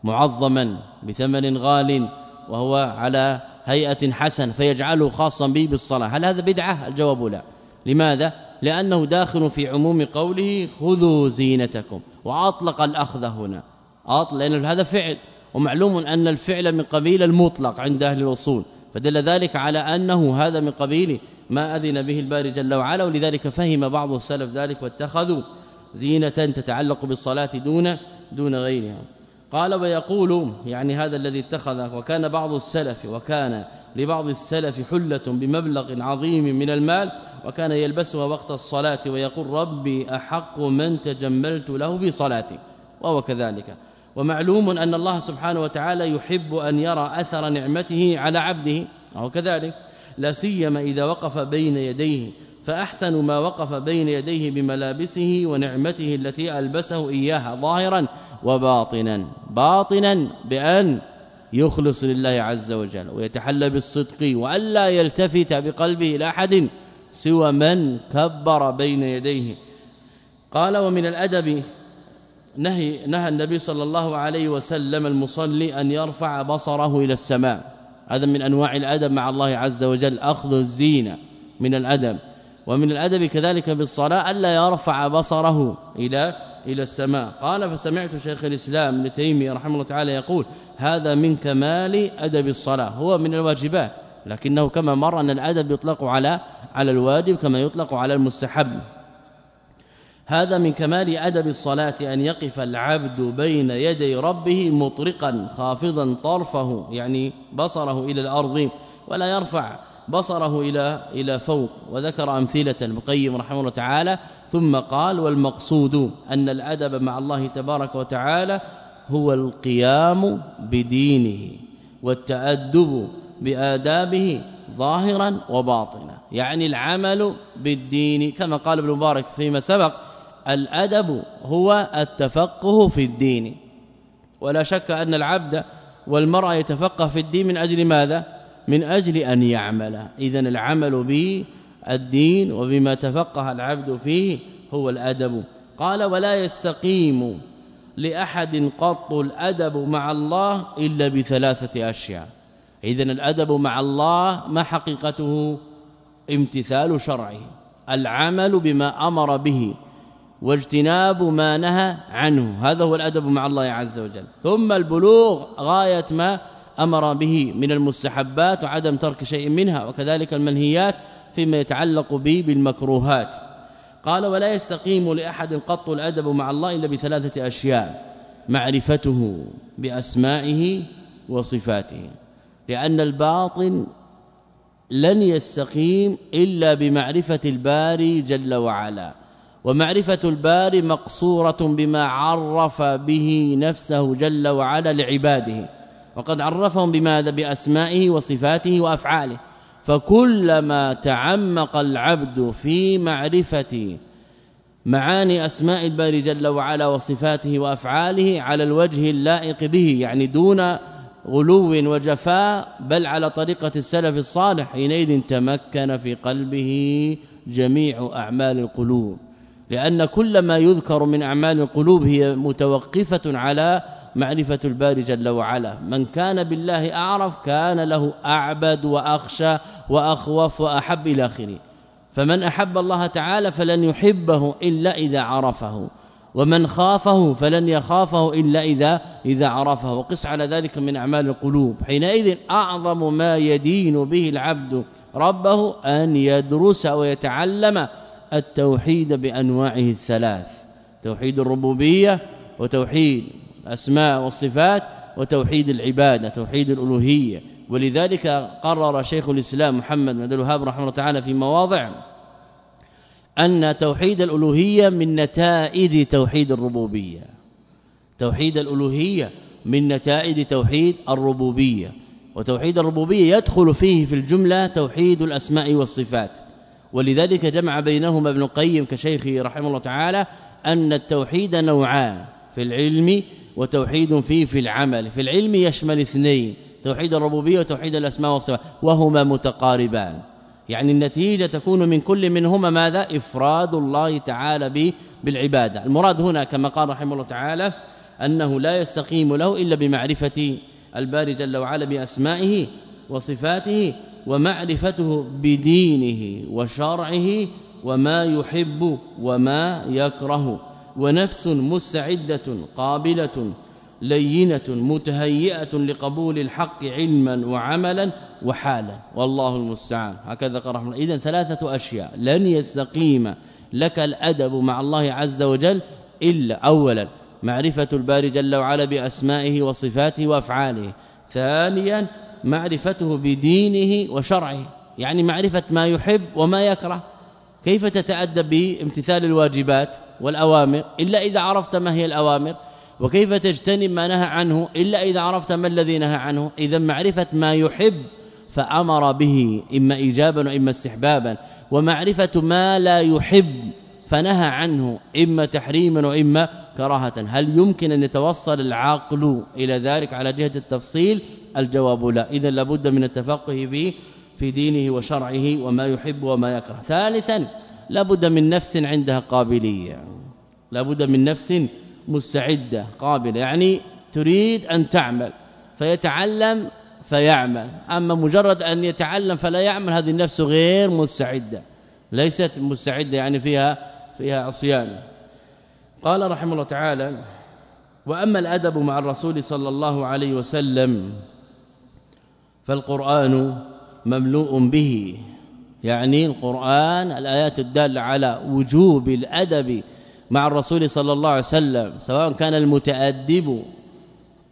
معظما بثمن غال وهو على هيئة حسن فيجعله خاصا به بالصلاة. هل هذا بدعة؟ الجواب لا. لماذا؟ لأنه داخل في عموم قوله خذوا زينتكم وأطلق الأخذ هنا. أطلق لأن هذا فعل. ومعلوم أن الفعل من قبيل المطلق عند أهل الأصول فدل ذلك على أنه هذا من قبيل ما أذن به الباري جل وعلا ولذلك فهم بعض السلف ذلك واتخذوا زينة تتعلق بالصلاة دون دون غيرها. قال ويقول يعني هذا الذي اتخذ وكان بعض السلف وكان لبعض السلف حلة بمبلغ عظيم من المال وكان يلبسها وقت الصلاة ويقول ربي أحق من تجملت له في صلاتي وهو كذلك. ومعلوم أن الله سبحانه وتعالى يحب أن يرى أثر نعمته على عبده وهو كذلك لا سيما إذا وقف بين يديه فأحسن ما وقف بين يديه بملابسه ونعمته التي ألبسه إياها ظاهرا وباطنا باطنا بأن يخلص لله عز وجل ويتحلى بالصدق وألا يلتفت بقلبه إلى أحد سوى من كبر بين يديه. قال ومن الأدب نهي نهى النبي صلى الله عليه وسلم المصلي أن يرفع بصره إلى السماء. هذا من أنواع الأدب مع الله عز وجل أخذ الزينة من الأدب. ومن الأدب كذلك بالصلاه الا يرفع بصره إلى إلى السماء. قال فسمعت شيخ الإسلام ابن تيمية رحمه الله تعالى يقول هذا من كمال أدب الصلاة هو من الواجبات. لكنه كما مر أن الأدب يطلق على على الواجب كما يطلق على المستحب. هذا من كمال أدب الصلاة أن يقف العبد بين يدي ربه مطرقا خافضا طرفه يعني بصره إلى الأرض ولا يرفع بصره إلى إلى فوق. وذكر أمثلة المقيم رحمه الله تعالى ثم قال والمقصود أن الأدب مع الله تبارك وتعالى هو القيام بدينه والتأدب بآدابه ظاهرا وباطنا يعني العمل بالدين كما قال ابن مبارك فيما سبق الأدب هو التفقه في الدين. ولا شك أن العبد والمرأة يتفقه في الدين من أجل ماذا؟ من أجل أن يعمل. اذا العمل بالدين وبما تفقه العبد فيه هو الأدب. قال ولا يستقيم لأحد قط الأدب مع الله إلا بثلاثة أشياء. اذا الأدب مع الله ما حقيقته؟ امتثال شرعه. العمل بما أمر به واجتناب ما نهى عنه. هذا هو الأدب مع الله عز وجل. ثم البلوغ غاية ما أمر به من المستحبات وعدم ترك شيء منها وكذلك المنهيات فيما يتعلق به بالمكروهات. قال ولا يستقيم لأحد قط الأدب مع الله إلا بثلاثة أشياء معرفته بأسمائه وصفاته. لأن الباطن لن يستقيم إلا بمعرفة الباري جل وعلا. ومعرفة الباري مقصورة بما عرف به نفسه جل وعلا لعباده وقد عرفهم بماذا؟ بأسمائه وصفاته وأفعاله. فكلما تعمق العبد في معرفة معاني أسماء الباري جل وعلا وصفاته وأفعاله على الوجه اللائق به يعني دون غلو وجفاء بل على طريقة السلف الصالح حينئذ تمكن في قلبه جميع أعمال القلوب. لأن كل ما يذكر من أعمال القلوب هي متوقفة على معرفة الباري جل وعلا. من كان بالله أعرف كان له أعبد وأخشى وأخوف وأحب إلى آخره. فمن أحب الله تعالى فلن يحبه إلا إذا عرفه. ومن خافه فلن يخافه إلا إذا إذا عرفه. وقس على ذلك من أعمال القلوب. حينئذ أعظم ما يدين به العبد ربه أن يدرس ويتعلم التوحيد بأنواعه الثلاث. توحيد الربوبية وتوحيد الأسماء والصفات وتوحيد العبادة توحيد الألوهية. ولذلك قرر شيخ الإسلام محمد بن الوهاب رحمه الله تعالى في مواضع أن توحيد الألوهية من نتائج توحيد الربوبية. توحيد الألوهية من نتائج توحيد الربوبية. وتوحيد الربوبية يدخل فيه في الجملة توحيد الأسماء والصفات. ولذلك جمع بينهما ابن القيم كشيخه رحمه الله تعالى أن التوحيد نوعان في العلم وتوحيد فيه في العمل. في العلم يشمل اثنين توحيد الربوبية وتوحيد الأسماء والصفات وهما متقاربان. يعني النتيجة تكون من كل منهما ماذا؟ إفراد الله تعالى به بالعبادة. المراد هنا كما قال رحمه الله تعالى أنه لا يستقيم له إلا بمعرفة الباري جل وعلا بأسمائه وصفاته ومعرفته بدينه وشرعه وما يحب وما يكره. ونفس مستعدة قابلة لينة متهيئة لقبول الحق علما وعملا وحالا. والله المستعان. هكذا قال رحمه اذا ثلاثة أشياء. لن يستقيم لك الأدب مع الله عز وجل إلا اولا معرفة الباري جل وعلا بأسمائه وصفاته وأفعاله. ثانيا معرفته بدينه وشرعه. يعني معرفة ما يحب وما يكره. كيف تتأدب بامتثال الواجبات والأوامر؟ إلا إذا عرفت ما هي الأوامر. وكيف تجتنب ما نهى عنه؟ إلا إذا عرفت ما الذي نهى عنه. إذا معرفة ما يحب فأمر به إما ايجابا وإما استحبابا. ومعرفة ما لا يحب فنهى عنه إما تحريما وإما كراهة. هل يمكن أن يتوصل العقل إلى ذلك على جهة التفصيل؟ الجواب لا. اذا لابد من التفقه في في دينه وشرعه وما يحب وما يكره. ثالثا لابد من نفس عندها قابلية. لابد من نفس مستعدة قابلة. يعني تريد أن تعمل فيتعلم فيعمل. أما مجرد أن يتعلم فلا يعمل هذه النفس غير مستعدة. ليست مستعدة يعني فيها فيها عصيان. قال رحمه الله تعالى وأما الأدب مع الرسول صلى الله عليه وسلم فالقرآن مملوء به. يعني القرآن الآيات الدالة على وجوب الأدب مع الرسول صلى الله عليه وسلم سواء كان المتأدب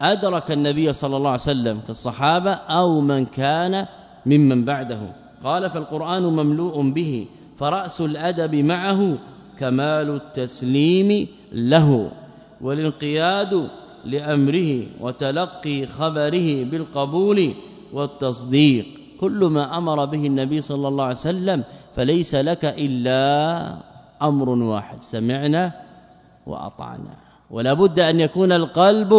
أدرك النبي صلى الله عليه وسلم كالصحابة أو من كان ممن بعده. قال فالقرآن مملوء به فرأس الأدب معه كمال التسليم له والانقياد لأمره وتلقي خبره بالقبول والتصديق. كل ما أمر به النبي صلى الله عليه وسلم فليس لك إلا أمر واحد سمعنا وأطعنا. ولا بد أن يكون القلب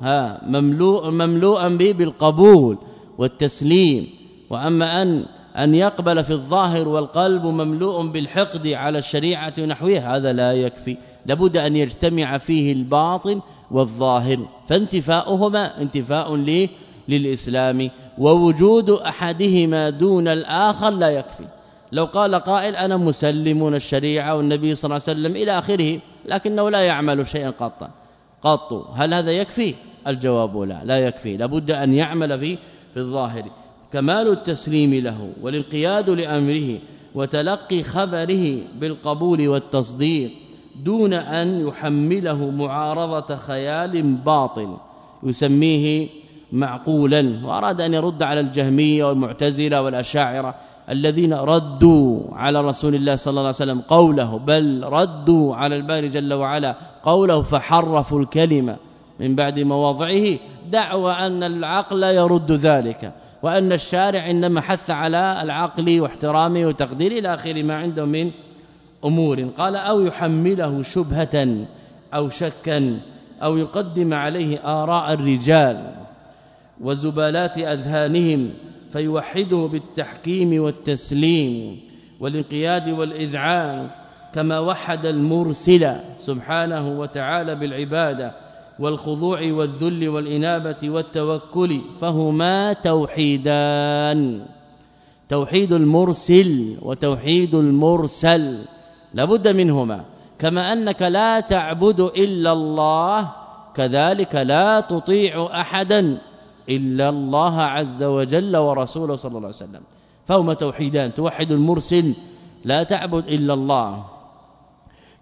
ها مملوء مملوءا به بالقبول والتسليم. وأما أن أن يقبل في الظاهر والقلب مملوء بالحقد على الشريعة ونحوها. هذا لا يكفي. لابد أن يجتمع فيه الباطن والظاهر. فانتفاؤهما انتفاء للإسلام. ووجود أحدهما دون الآخر لا يكفي. لو قال قائل أنا مسلم الشريعة والنبي صلى الله عليه وسلم إلى آخره لكنه لا يعمل شيئا قط. قط. هل هذا يكفي؟ الجواب لا. لا يكفي. لابد أن يعمل في في الظاهر. كمال التسليم له والانقياد لأمره وتلقي خبره بالقبول والتصديق دون أن يحمله معارضة خيال باطل يسميه معقولا. وأراد أن يرد على الجهمية والمعتزلة والأشاعرة الذين ردوا على رسول الله صلى الله عليه وسلم قوله بل ردوا على الباري جل وعلا قوله فحرفوا الكلمة من بعد مواضعه دعوى أن العقل يرد ذلك. وأن الشارع إنما حث على العقل واحترامه وتقديره إلى آخر ما عنده من أمور. قال أو يحمله شبهة أو شكا أو يقدم عليه آراء الرجال وزبالات أذهانهم فيوحده بالتحكيم والتسليم والانقياد والإذعان كما وحد المرسل سبحانه وتعالى بالعبادة. والخضوع والذل والإنابة والتوكل فهما توحيدان. توحيد المرسل وتوحيد المرسل لابد منهما. كما أنك لا تعبد إلا الله كذلك لا تطيع أحدا إلا الله عز وجل ورسوله صلى الله عليه وسلم. فهما توحيدان. توحد المرسل لا تعبد إلا الله.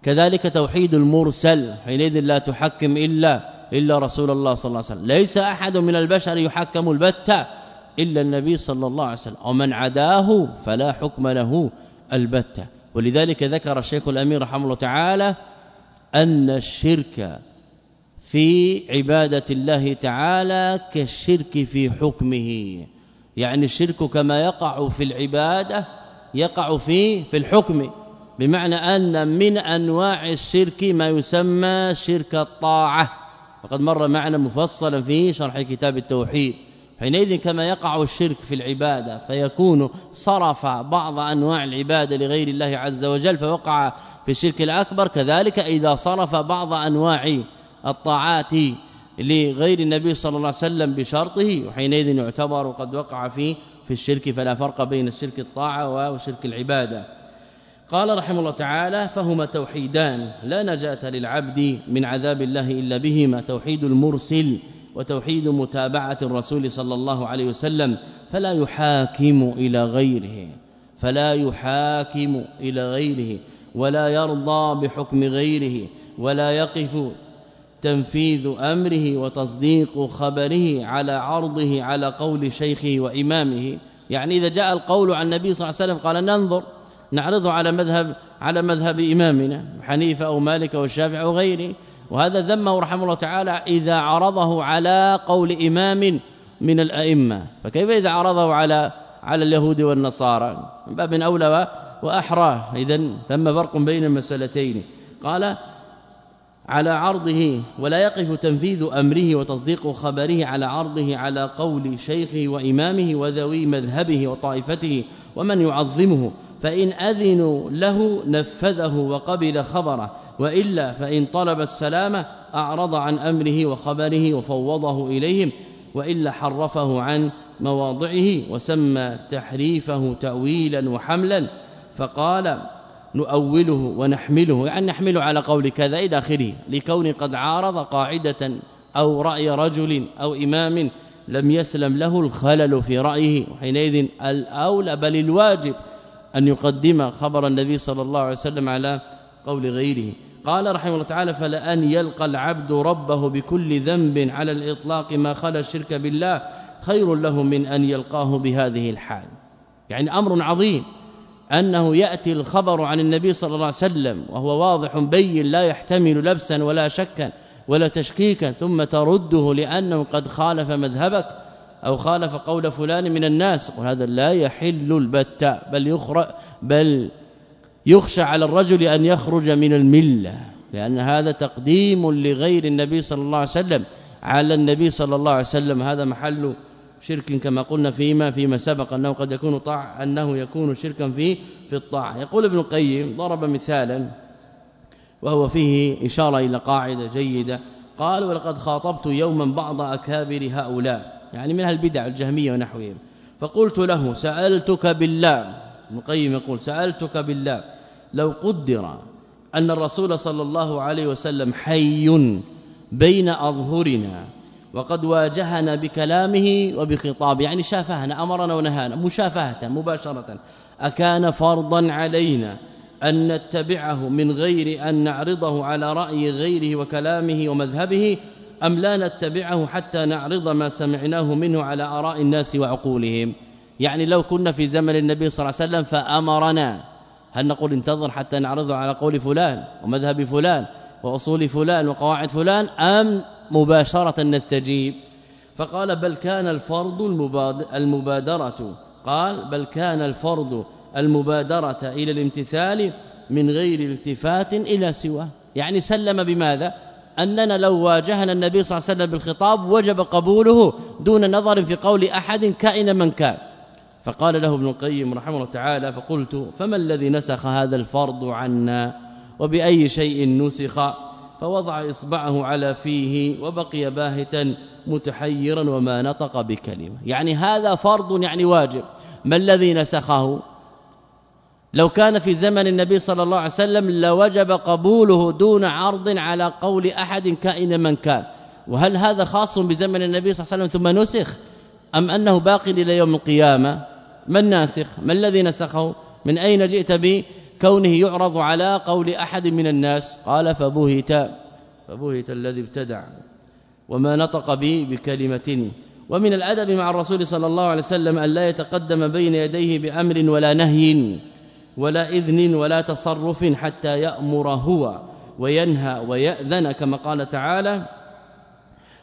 كذلك توحيد المرسل حينئذ لا تحكم إلا إلا رسول الله صلى الله عليه وسلم. ليس أحد من البشر يحكم البتة إلا النبي صلى الله عليه وسلم. ومن عداه فلا حكم له البتة. ولذلك ذكر الشيخ الأمير رحمه الله تعالى أن الشرك في عبادة الله تعالى كالشرك في حكمه. يعني الشرك كما يقع في العبادة يقع في في الحكم. بمعنى أن من أنواع الشرك ما يسمى شرك الطاعة. وقد مر معنا مفصلا في شرح كتاب التوحيد. حينئذ كما يقع الشرك في العبادة فيكون صرف بعض أنواع العبادة لغير الله عز وجل فوقع في الشرك الأكبر. كذلك إذا صرف بعض أنواع الطاعات لغير النبي صلى الله عليه وسلم بشرطه وحينئذ يعتبر قد وقع فيه في الشرك فلا فرق بين الشرك الطاعة وشرك العبادة. قال رحمه الله تعالى فهما توحيدان لا نجاة للعبد من عذاب الله إلا بهما توحيد المرسل وتوحيد متابعة الرسول صلى الله عليه وسلم فلا يحاكم إلى غيره فلا يحاكم إلى غيره ولا يرضى بحكم غيره ولا يقف تنفيذ أمره وتصديق خبره على عرضه على قول شيخه وإمامه. يعني إذا جاء القول عن النبي صلى الله عليه وسلم قال ننظر نعرضه على مذهب على مذهب إمامنا حنيفة أو مالك أو الشافعي أو غيره. وهذا ذمه رحمه الله تعالى إذا عرضه على قول إمام من الأئمة. فكيف إذا عرضه على على اليهود والنصارى؟ من باب أولى وأحرى. اذا ثم فرق بين المسألتين. قال على عرضه ولا يقف تنفيذ أمره وتصديق خبره على عرضه على قول شيخه وإمامه وذوي مذهبه وطائفته ومن يعظمه. فإن أذنوا له نفذه وقبل خبره وإلا فإن طلب السلامة أعرض عن أمره وخبره وفوضه إليهم وإلا حرفه عن مواضعه وسمى تحريفه تأويلا وحملا فقال نؤوله ونحمله يعني نحمله على قول كذا إلى آخره لكون قد عارض قاعدة أو رأي رجل أو إمام لم يسلم له الخلل في رأيه وحينئذ الأولى بل الواجب أن يقدم خبر النبي صلى الله عليه وسلم على قول غيره. قال رحمه الله تعالى فلأن يلقى العبد ربه بكل ذنب على الإطلاق ما خلا الشرك بالله خير له من أن يلقاه بهذه الحال. يعني أمر عظيم أنه يأتي الخبر عن النبي صلى الله عليه وسلم وهو واضح بين لا يحتمل لبسا ولا شكا ولا تشكيكا ثم ترده لأنه قد خالف مذهبك أو خالف قول فلان من الناس. وهذا لا يحل البتة بل يخرج بل يخشى على الرجل أن يخرج من الملة لأن هذا تقديم لغير النبي صلى الله عليه وسلم. على النبي صلى الله عليه وسلم هذا محل شرك كما قلنا فيما فيما سبق أنه قد يكون طاع أنه يكون شركا في في الطاعة. يقول ابن القيم ضرب مثالا وهو فيه إشارة إلى قاعدة جيدة. قال ولقد خاطبت يوما بعض أكابر هؤلاء. يعني من البدع الجهميه ونحوهم. فقلت له سألتك بالله. القيم يقول سألتك بالله. لو قدر أن الرسول صلى الله عليه وسلم حي بين أظهرنا وقد واجهنا بكلامه وبخطاب يعني شافهنا أمرنا ونهانا مشافهة مباشرة أكان فرضا علينا أن نتبعه من غير أن نعرضه على رأي غيره وكلامه ومذهبه أم لا نتبعه حتى نعرض ما سمعناه منه على آراء الناس وعقولهم؟ يعني لو كنا في زمن النبي صلى الله عليه وسلم فأمرنا هل نقول انتظر حتى نعرضه على قول فلان ومذهب فلان وأصول فلان وقواعد فلان أم مباشرة نستجيب؟ فقال بل كان الفرض المبادرة. قال بل كان الفرض المبادرة إلى الامتثال من غير التفات إلى سواه. يعني سلم بماذا؟ أننا لو واجهنا النبي صلى الله عليه وسلم بالخطاب وجب قبوله دون نظر في قول أحد كائن من كان. فقال له ابن القيم رحمه الله تعالى فقلت فما الذي نسخ هذا الفرض عنا؟ وبأي شيء نسخ؟ فوضع إصبعه على فيه وبقي باهتا متحيرا وما نطق بكلمة. يعني هذا فرض يعني واجب. ما الذي نسخه؟ لو كان في زمن النبي صلى الله عليه وسلم لوجب قبوله دون عرض على قول أحد كائن من كان. وهل هذا خاص بزمن النبي صلى الله عليه وسلم ثم نسخ؟ أم أنه باق إلى يوم القيامة؟ ما الناسخ؟ ما الذي نسخه؟ من أين جئت به كونه يعرض على قول أحد من الناس؟ قال فبهت فبهت الذي ابتدع. وما نطق به بكلمة. ومن الأدب مع الرسول صلى الله عليه وسلم أن لا يتقدم بين يديه بأمر ولا نهي. ولا إذن ولا تصرف حتى يأمر هو وينهى ويأذن كما قال تعالى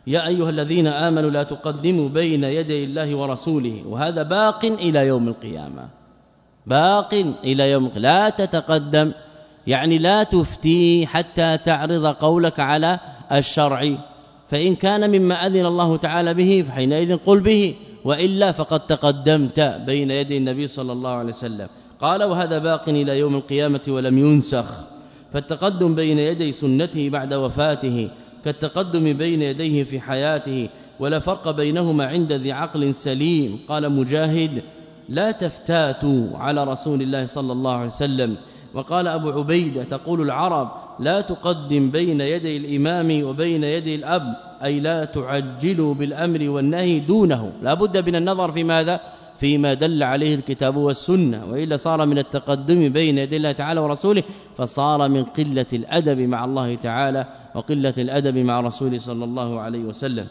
يا أيها الذين آمنوا لا تقدموا بين يدي الله ورسوله وهذا باق إلى يوم القيامة. باق إلى يوم لا تتقدم. يعني لا تفتي حتى تعرض قولك على الشرع. فإن كان مما أذن الله تعالى به فحينئذ قل به. وإلا فقد تقدمت بين يدي النبي صلى الله عليه وسلم. قال وهذا باق إلى يوم القيامة ولم ينسخ. فالتقدم بين يدي سنته بعد وفاته كالتقدم بين يديه في حياته ولا فرق بينهما عند ذي عقل سليم. قال مجاهد لا تفتاتوا على رسول الله صلى الله عليه وسلم. وقال أبو عبيدة تقول العرب لا تقدم بين يدي الإمام وبين يدي الأب أي لا تعجلوا بالأمر والنهي دونه. لا بد من النظر في ماذا؟ فيما دل عليه الكتاب والسنة وإلا صار من التقدم بين يدي الله تعالى ورسوله فصار من قلة الأدب مع الله تعالى وقلة الأدب مع رسوله صلى الله عليه وسلم.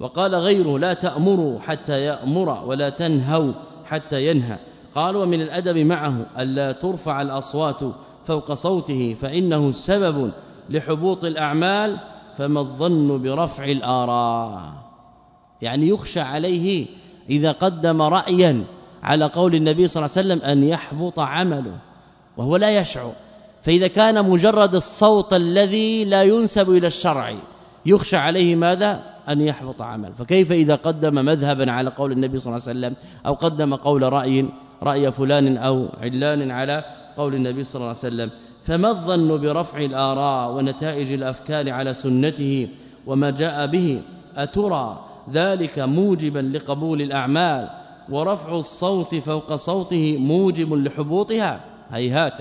وقال غيره لا تأمروا حتى يأمر ولا تنهوا حتى ينهى قال ومن الأدب معه الا ترفع الأصوات فوق صوته فإنه سبب لحبوط الأعمال فما الظن برفع الآراء يعني يخشى عليه إذا قدم رأيا على قول النبي صلى الله عليه وسلم أن يحبط عمله وهو لا يشعر فإذا كان مجرد الصوت الذي لا ينسب إلى الشرع يخشى عليه ماذا؟ أن يحبط عمل. فكيف إذا قدم مذهبا على قول النبي صلى الله عليه وسلم أو قدم قول رأي رأي فلان أو علان على قول النبي صلى الله عليه وسلم؟ فما الظن برفع الآراء ونتائج الأفكار على سنته وما جاء به؟ أترى ذلك موجبا لقبول الأعمال ورفع الصوت فوق صوته موجب لحبوطها. هيهات.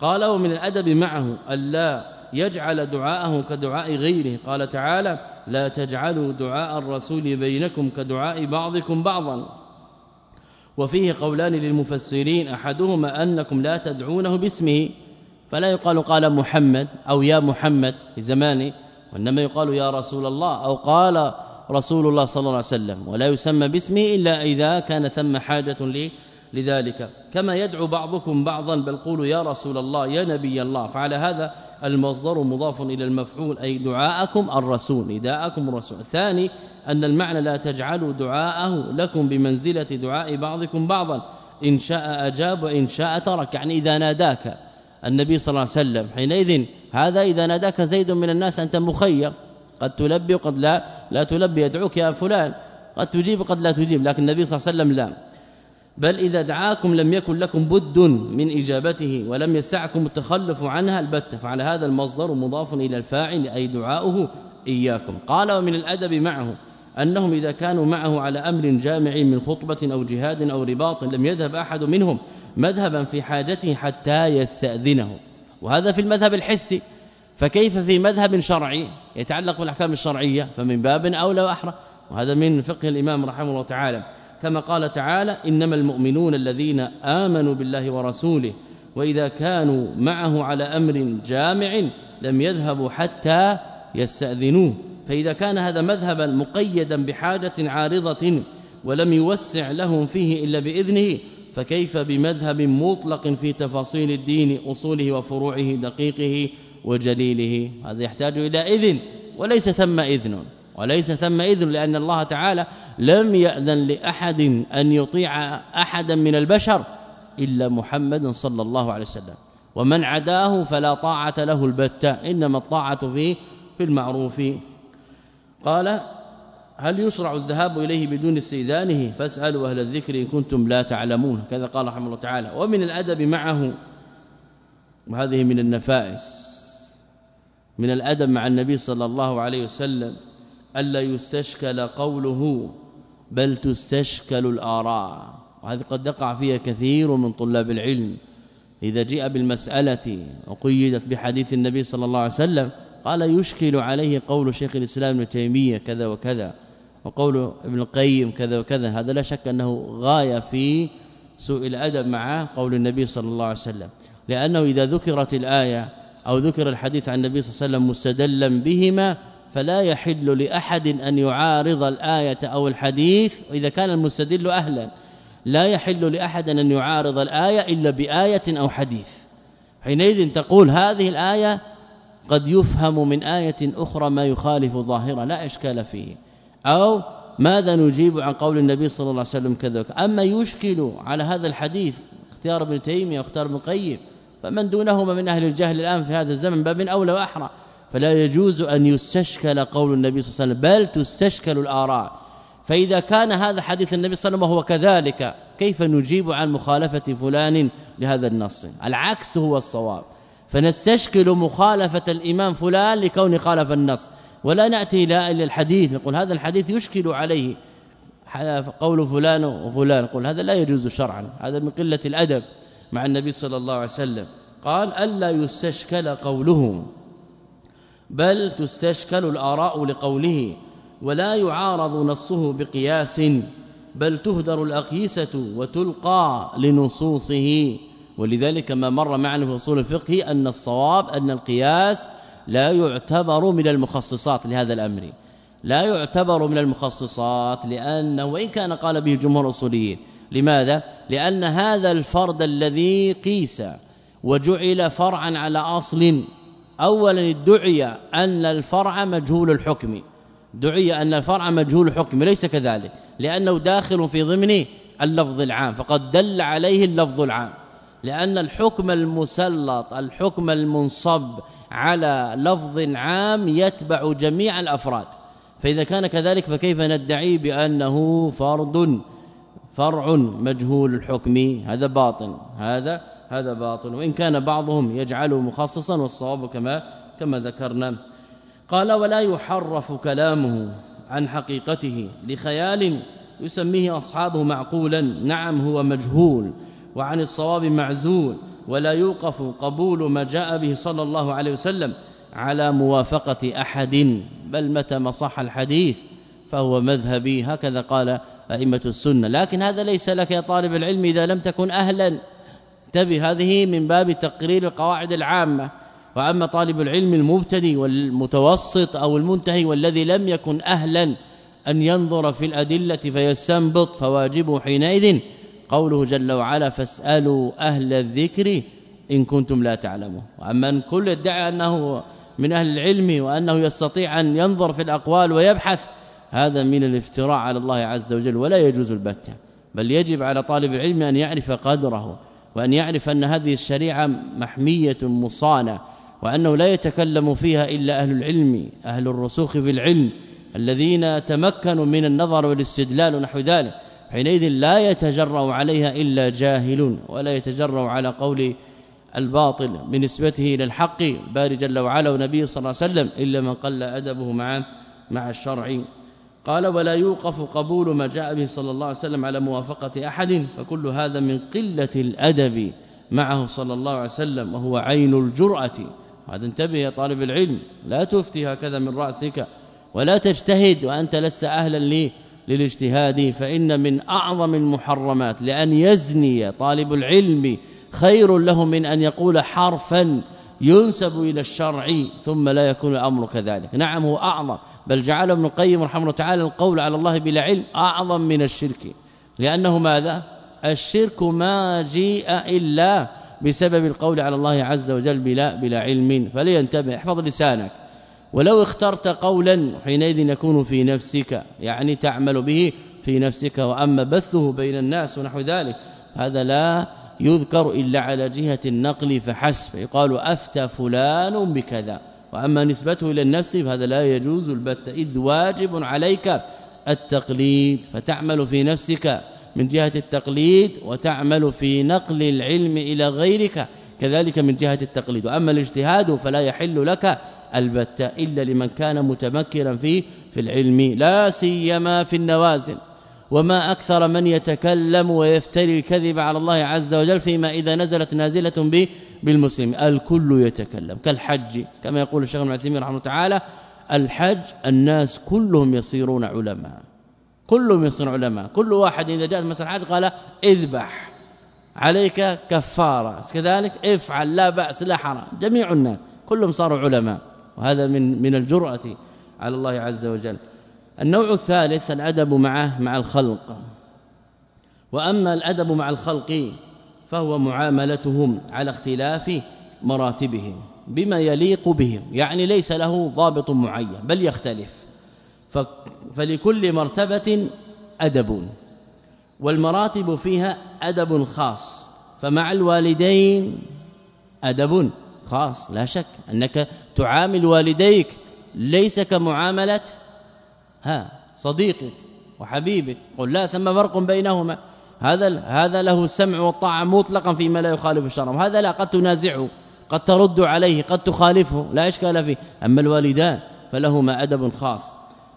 قال ومن الأدب معه ألا يجعل دعاءه كدعاء غيره. قال تعالى لا تجعلوا دعاء الرسول بينكم كدعاء بعضكم بعضا. وفيه قولان للمفسرين أحدهما أنكم لا تدعونه باسمه فلا يقال قال محمد أو يا محمد في زمانه وإنما يقال يا رسول الله أو قال رسول الله صلى الله عليه وسلم ولا يسمى باسمه إلا إذا كان ثم حاجة لذلك. كما يدعو بعضكم بعضا بل قولوا يا رسول الله يا نبي الله. فعلى هذا المصدر مضاف إلى المفعول أي دعاءكم الرسول نداءكم الرسول. الثاني أن المعنى لا تجعلوا دعاءه لكم بمنزلة دعاء بعضكم بعضا. إن شاء أجاب وإن شاء ترك. يعني إذا ناداك النبي صلى الله عليه وسلم حينئذ هذا إذا ناداك زيد من الناس أنت مخير. قد تلبي وقد لا. لا تلبي يدعوك يا فلان. قد تجيب وقد لا تجيب لكن النبي صلى الله عليه وسلم لا. بل إذا دعاكم لم يكن لكم بد من إجابته ولم يسعكم التخلف عنها البتة فعلى هذا المصدر مضاف إلى الفاعل أي دعاؤه إياكم. قال ومن الأدب معه أنهم إذا كانوا معه على أمر جامع من خطبة أو جهاد أو رباط لم يذهب أحد منهم مذهبا في حاجته حتى يستأذنه. وهذا في المذهب الحسي. فكيف في مذهب شرعي؟ يتعلق بالأحكام الشرعية فمن باب اولى واحرى وهذا من فقه الإمام رحمه الله تعالى. كما قال تعالى إنما المؤمنون الذين آمنوا بالله ورسوله وإذا كانوا معه على أمر جامع لم يذهبوا حتى يستأذنوه. فإذا كان هذا مذهبا مقيدا بحاجة عارضة ولم يوسع لهم فيه إلا بإذنه فكيف بمذهب مطلق في تفاصيل الدين أصوله وفروعه دقيقه وجليله. هذا يحتاج إلى إذن وليس ثم إذن. وليس ثم إذن لأن الله تعالى لم يأذن لأحد أن يطيع أحدا من البشر إلا محمد صلى الله عليه وسلم. ومن عداه فلا طاعة له البتة إنما الطاعة فيه في المعروف. قال هل يشرع الذهاب إليه بدون استئذانه؟ فاسألوا أهل الذكر إن كنتم لا تعلمون. كذا قال رحمه الله تعالى ومن الأدب معه وهذه من النفائس. من الأدب مع النبي صلى الله عليه وسلم ألا يستشكل قوله بل تستشكل الآراء. وهذه قد يقع فيها كثير من طلاب العلم. إذا جاء بالمسألة وقيدت بحديث النبي صلى الله عليه وسلم قال يشكل عليه قول شيخ الإسلام ابن تيمية كذا وكذا وقول ابن القيم كذا وكذا. هذا لا شك أنه غاية في سوء الأدب مع قول النبي صلى الله عليه وسلم. لأنه إذا ذكرت الآية أو ذكر الحديث عن النبي صلى الله عليه وسلم مستدلا بهما فلا يحل لأحد أن يعارض الآية أو الحديث وإذا كان المستدل أهلا. لا يحل لأحد أن يعارض الآية إلا بآية أو حديث. حينئذ تقول هذه الآية قد يفهم من آية أخرى ما يخالف ظاهرا لا إشكال فيه. أو ماذا نجيب عن قول النبي صلى الله عليه وسلم كذا أما يشكل على هذا الحديث اختيار ابن تيمية واختيار ابن القيم فمن دونهما من أهل الجهل الآن في هذا الزمن باب أولى وأحرى. فلا يجوز أن يستشكل قول النبي صلى الله عليه وسلم بل تستشكل الآراء. فإذا كان هذا حديث النبي صلى الله عليه وسلم وهو كذلك كيف نجيب عن مخالفة فلان لهذا النص؟ العكس هو الصواب. فنستشكل مخالفة الإمام فلان لكون خالف النص. ولا نأتي إلى الحديث نقول هذا الحديث يشكل عليه. قول فلان وفلان نقول هذا لا يجوز شرعا هذا من قلة الأدب. مع النبي صلى الله عليه وسلم. قال ألا يستشكل قوله بل تستشكل الآراء لقوله ولا يعارض نصه بقياس بل تهدر الأقيسة وتلقى لنصوصه. ولذلك ما مر معنا في أصول الفقه أن الصواب أن القياس لا يعتبر من المخصصات لهذا الأمر. لا يعتبر من المخصصات لأنه وإن كان قال به جمهور الأصوليين لماذا؟ لأن هذا الفرد الذي قيس وجعل فرعا على أصل. اولا ادعي أن الفرع مجهول الحكم. دعي أن الفرع مجهول الحكم ليس كذلك. لأنه داخل في ضمن اللفظ العام فقد دل عليه اللفظ العام. لأن الحكم المسلط الحكم المنصب على لفظ عام يتبع جميع الأفراد. فإذا كان كذلك فكيف ندعي بأنه فرد؟ فرع مجهول الحكم. هذا باطن. هذا هذا باطل وإن كان بعضهم يجعله مخصصا والصواب كما كما ذكرنا. قال ولا يحرف كلامه عن حقيقته لخيال يسميه أصحابه معقولا. نعم هو مجهول وعن الصواب معزول. ولا يوقف قبول ما جاء به صلى الله عليه وسلم على موافقة أحد. بل متى ما صح الحديث فهو مذهبي. هكذا قال أئمة السنة. لكن هذا ليس لك يا طالب العلم إذا لم تكن أهلا. انتبه هذه من باب تقرير القواعد العامة. وأما طالب العلم المبتدئ والمتوسط أو المنتهي والذي لم يكن أهلا أن ينظر في الأدلة فيستنبط فواجبه حينئذ قوله جل وعلا فاسألوا أهل الذكر إن كنتم لا تعلمون. وأما إن كل ادعى أنه من أهل العلم وأنه يستطيع أن ينظر في الأقوال ويبحث هذا من الافتراء على الله عز وجل ولا يجوز البتة. بل يجب على طالب العلم أن يعرف قدره وأن يعرف أن هذه الشريعة محمية مصانة وأنه لا يتكلم فيها إلا أهل العلم أهل الرسوخ في العلم الذين تمكنوا من النظر والاستدلال ونحو ذلك. حينئذ لا يتجرأ عليها إلا جاهل ولا يتجرأ على قول الباطل بنسبته إلى الحق باري جل وعلا ونبي صلى الله عليه وسلم إلا من قل أدبه مع مع الشرع. قال ولا يوقف قبول ما جاء به صلى الله عليه وسلم على موافقة أحد فكل هذا من قلة الأدب معه صلى الله عليه وسلم وهو عين الجرأة. هذا انتبه يا طالب العلم لا تفتي هكذا من رأسك ولا تجتهد وأنت لست أهلا لي للاجتهاد فإن من أعظم المحرمات لأن يزني طالب العلم خير له من أن يقول حرفا ينسب إلى الشرع ثم لا يكون الأمر كذلك. نعم هو أعظم. بل جعل ابن القيم رحمه الله تعالى القول على الله بلا علم أعظم من الشرك. لأنه ماذا؟ الشرك ما جيء إلا بسبب القول على الله عز وجل بلا بلا علم. فلينتبه احفظ لسانك. ولو اخترت قولا حينئذ يكون في نفسك يعني تعمل به في نفسك وأما بثه بين الناس ونحو ذلك هذا لا يذكر إلا على جهة النقل فحسب. يقال أفتى فلان بكذا. وأما نسبته إلى النفس فهذا لا يجوز. البت إذ واجب عليك التقليد فتعمل في نفسك من جهة التقليد وتعمل في نقل العلم إلى غيرك كذلك من جهة التقليد. وأما الاجتهاد فلا يحل لك البتة إلا لمن كان متمكنا فيه في العلم لا سيما في النوازل. وما أكثر من يتكلم ويفتري الكذب على الله عز وجل فيما إذا نزلت نازلة به بالمسلم الكل يتكلم كالحج كما يقول الشيخ ابن عثيمين رحمه الله تعالى الحج الناس كلهم يصيرون علماء كلهم يصيرون علماء. كل واحد إذا جاءت مثلا حاجة قال اذبح عليك كفارة. كذلك افعل لا بأس لا حرام. جميع الناس كلهم صاروا علماء. وهذا من من الجرأة على الله عز وجل. النوع الثالث الأدب معه مع الخلق. وأما الأدب مع الخلق فهو معاملتهم على اختلاف مراتبهم بما يليق بهم يعني ليس له ضابط معين بل يختلف. فلكل مرتبة أدب. والمراتب فيها أدب خاص فمع الوالدين أدب خاص لا شك أنك تعامل والديك ليس كمعاملة ها صديقك وحبيبك قل لا ثم فرق بينهما. هذا هذا له السمع والطاعة مطلقا فيما لا يخالف الشرع. وهذا لا قد تنازعه قد ترد عليه قد تخالفه لا إشكال فيه. أما الوالدان فلهما أدب خاص.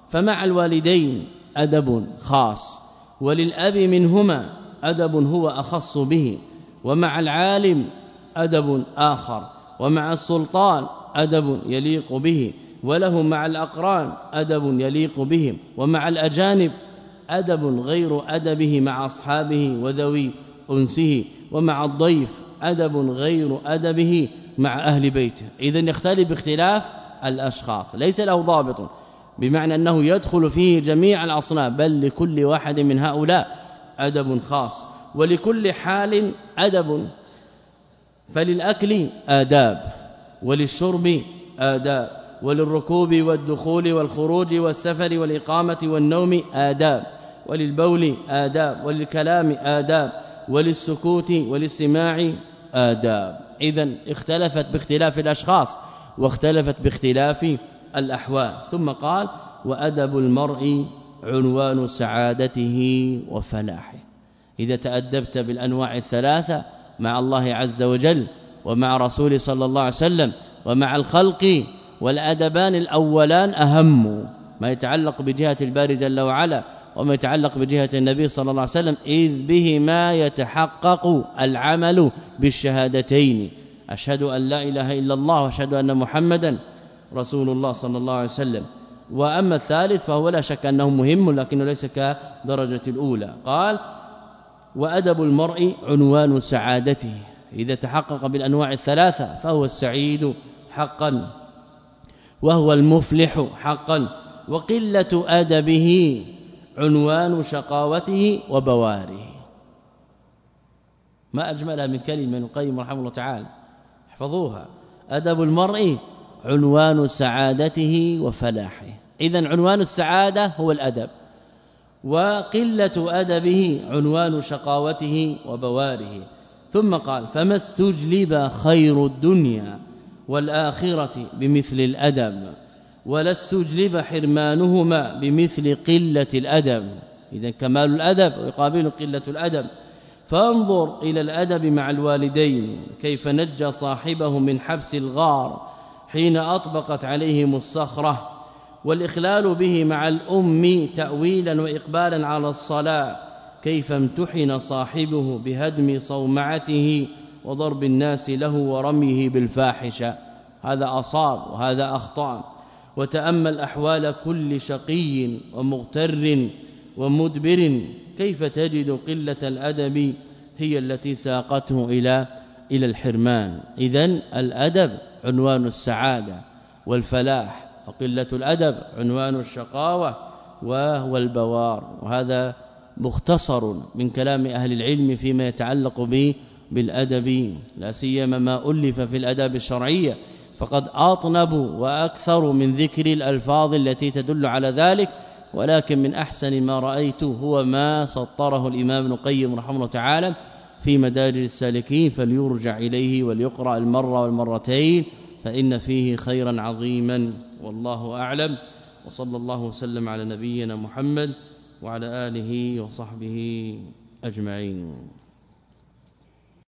فمع الوالدين أدب خاص وللأب منهما أدب هو أخص به. ومع العالم أدب آخر. ومع السلطان أدب يليق به. وله مع الأقران أدب يليق بهم ومع الأجانب أدب غير أدبه مع أصحابه وذوي أنسه ومع الضيف أدب غير أدبه مع أهل بيته. إذا يختلف باختلاف الأشخاص ليس له ضابط بمعنى أنه يدخل فيه جميع الأصناف بل لكل واحد من هؤلاء أدب خاص ولكل حال أدب. فللأكل آداب وللشرب آداب. وللركوب والدخول والخروج والسفر والإقامة والنوم آداب وللبول آداب وللكلام آداب وللسكوت وللسماع آداب. اذا اختلفت باختلاف الأشخاص واختلفت باختلاف الأحوال. ثم قال وأدب المرء عنوان سعادته وفلاحه. إذا تأدبت بالأنواع الثلاثة مع الله عز وجل ومع رسول صلى الله عليه وسلم ومع الخلق والأدبان الأولان أهم ما يتعلق بجهة الباري جل وعلا وما يتعلق بجهة النبي صلى الله عليه وسلم إذ بهما يتحقق العمل بالشهادتين. أشهد أن لا إله إلا الله وأشهد أن محمدا رسول الله صلى الله عليه وسلم. وأما الثالث فهو لا شك أنه مهم لكنه ليس كدرجة الأولى. قال وأدب المرء عنوان سعادته. إذا تحقق بالأنواع الثلاثة فهو السعيد حقا. وهو المفلح حقا وقلة أدبه عنوان شقاوته وبواره. ما أجملها من كلمة من القيم رحمه الله تعالى. احفظوها. أدب المرء عنوان سعادته وفلاحه. اذا عنوان السعادة هو الأدب وقلة أدبه عنوان شقاوته وبواره. ثم قال فما استجلب خير الدنيا؟ والآخرة بمثل الأدب ولا استجلب حرمانهما بمثل قلة الأدب. إذا كمال الأدب ويقابل قلة الأدب. فانظر إلى الأدب مع الوالدين كيف نجى صاحبه من حبس الغار حين أطبقت عليهم الصخرة. والإخلال به مع الأم تأويلا وإقبالا على الصلاة كيف امتحن صاحبه بهدم صومعته وضرب الناس له ورميه بالفاحشة. هذا أصاب وهذا أخطأ. وتأمل أحوال كل شقي ومغتر ومدبر. كيف تجد قلة الأدب هي التي ساقته إلى إلى الحرمان؟ اذا الأدب عنوان السعادة والفلاح وقلة الأدب عنوان الشقاوة وهو البوار. وهذا مختصر من كلام أهل العلم فيما يتعلق به بالأدب لا سيما ما ألف في الأداب الشرعية. فقد اطنبوا وأكثر من ذكر الألفاظ التي تدل على ذلك ولكن من أحسن ما رأيت هو ما سطره الإمام ابن قيم رحمه الله تعالى في مدارج السالكين فليرجع إليه وليقرأ المرة والمرتين فإن فيه خيرا عظيما. والله أعلم. وصلى الله وسلم على نبينا محمد وعلى آله وصحبه أجمعين.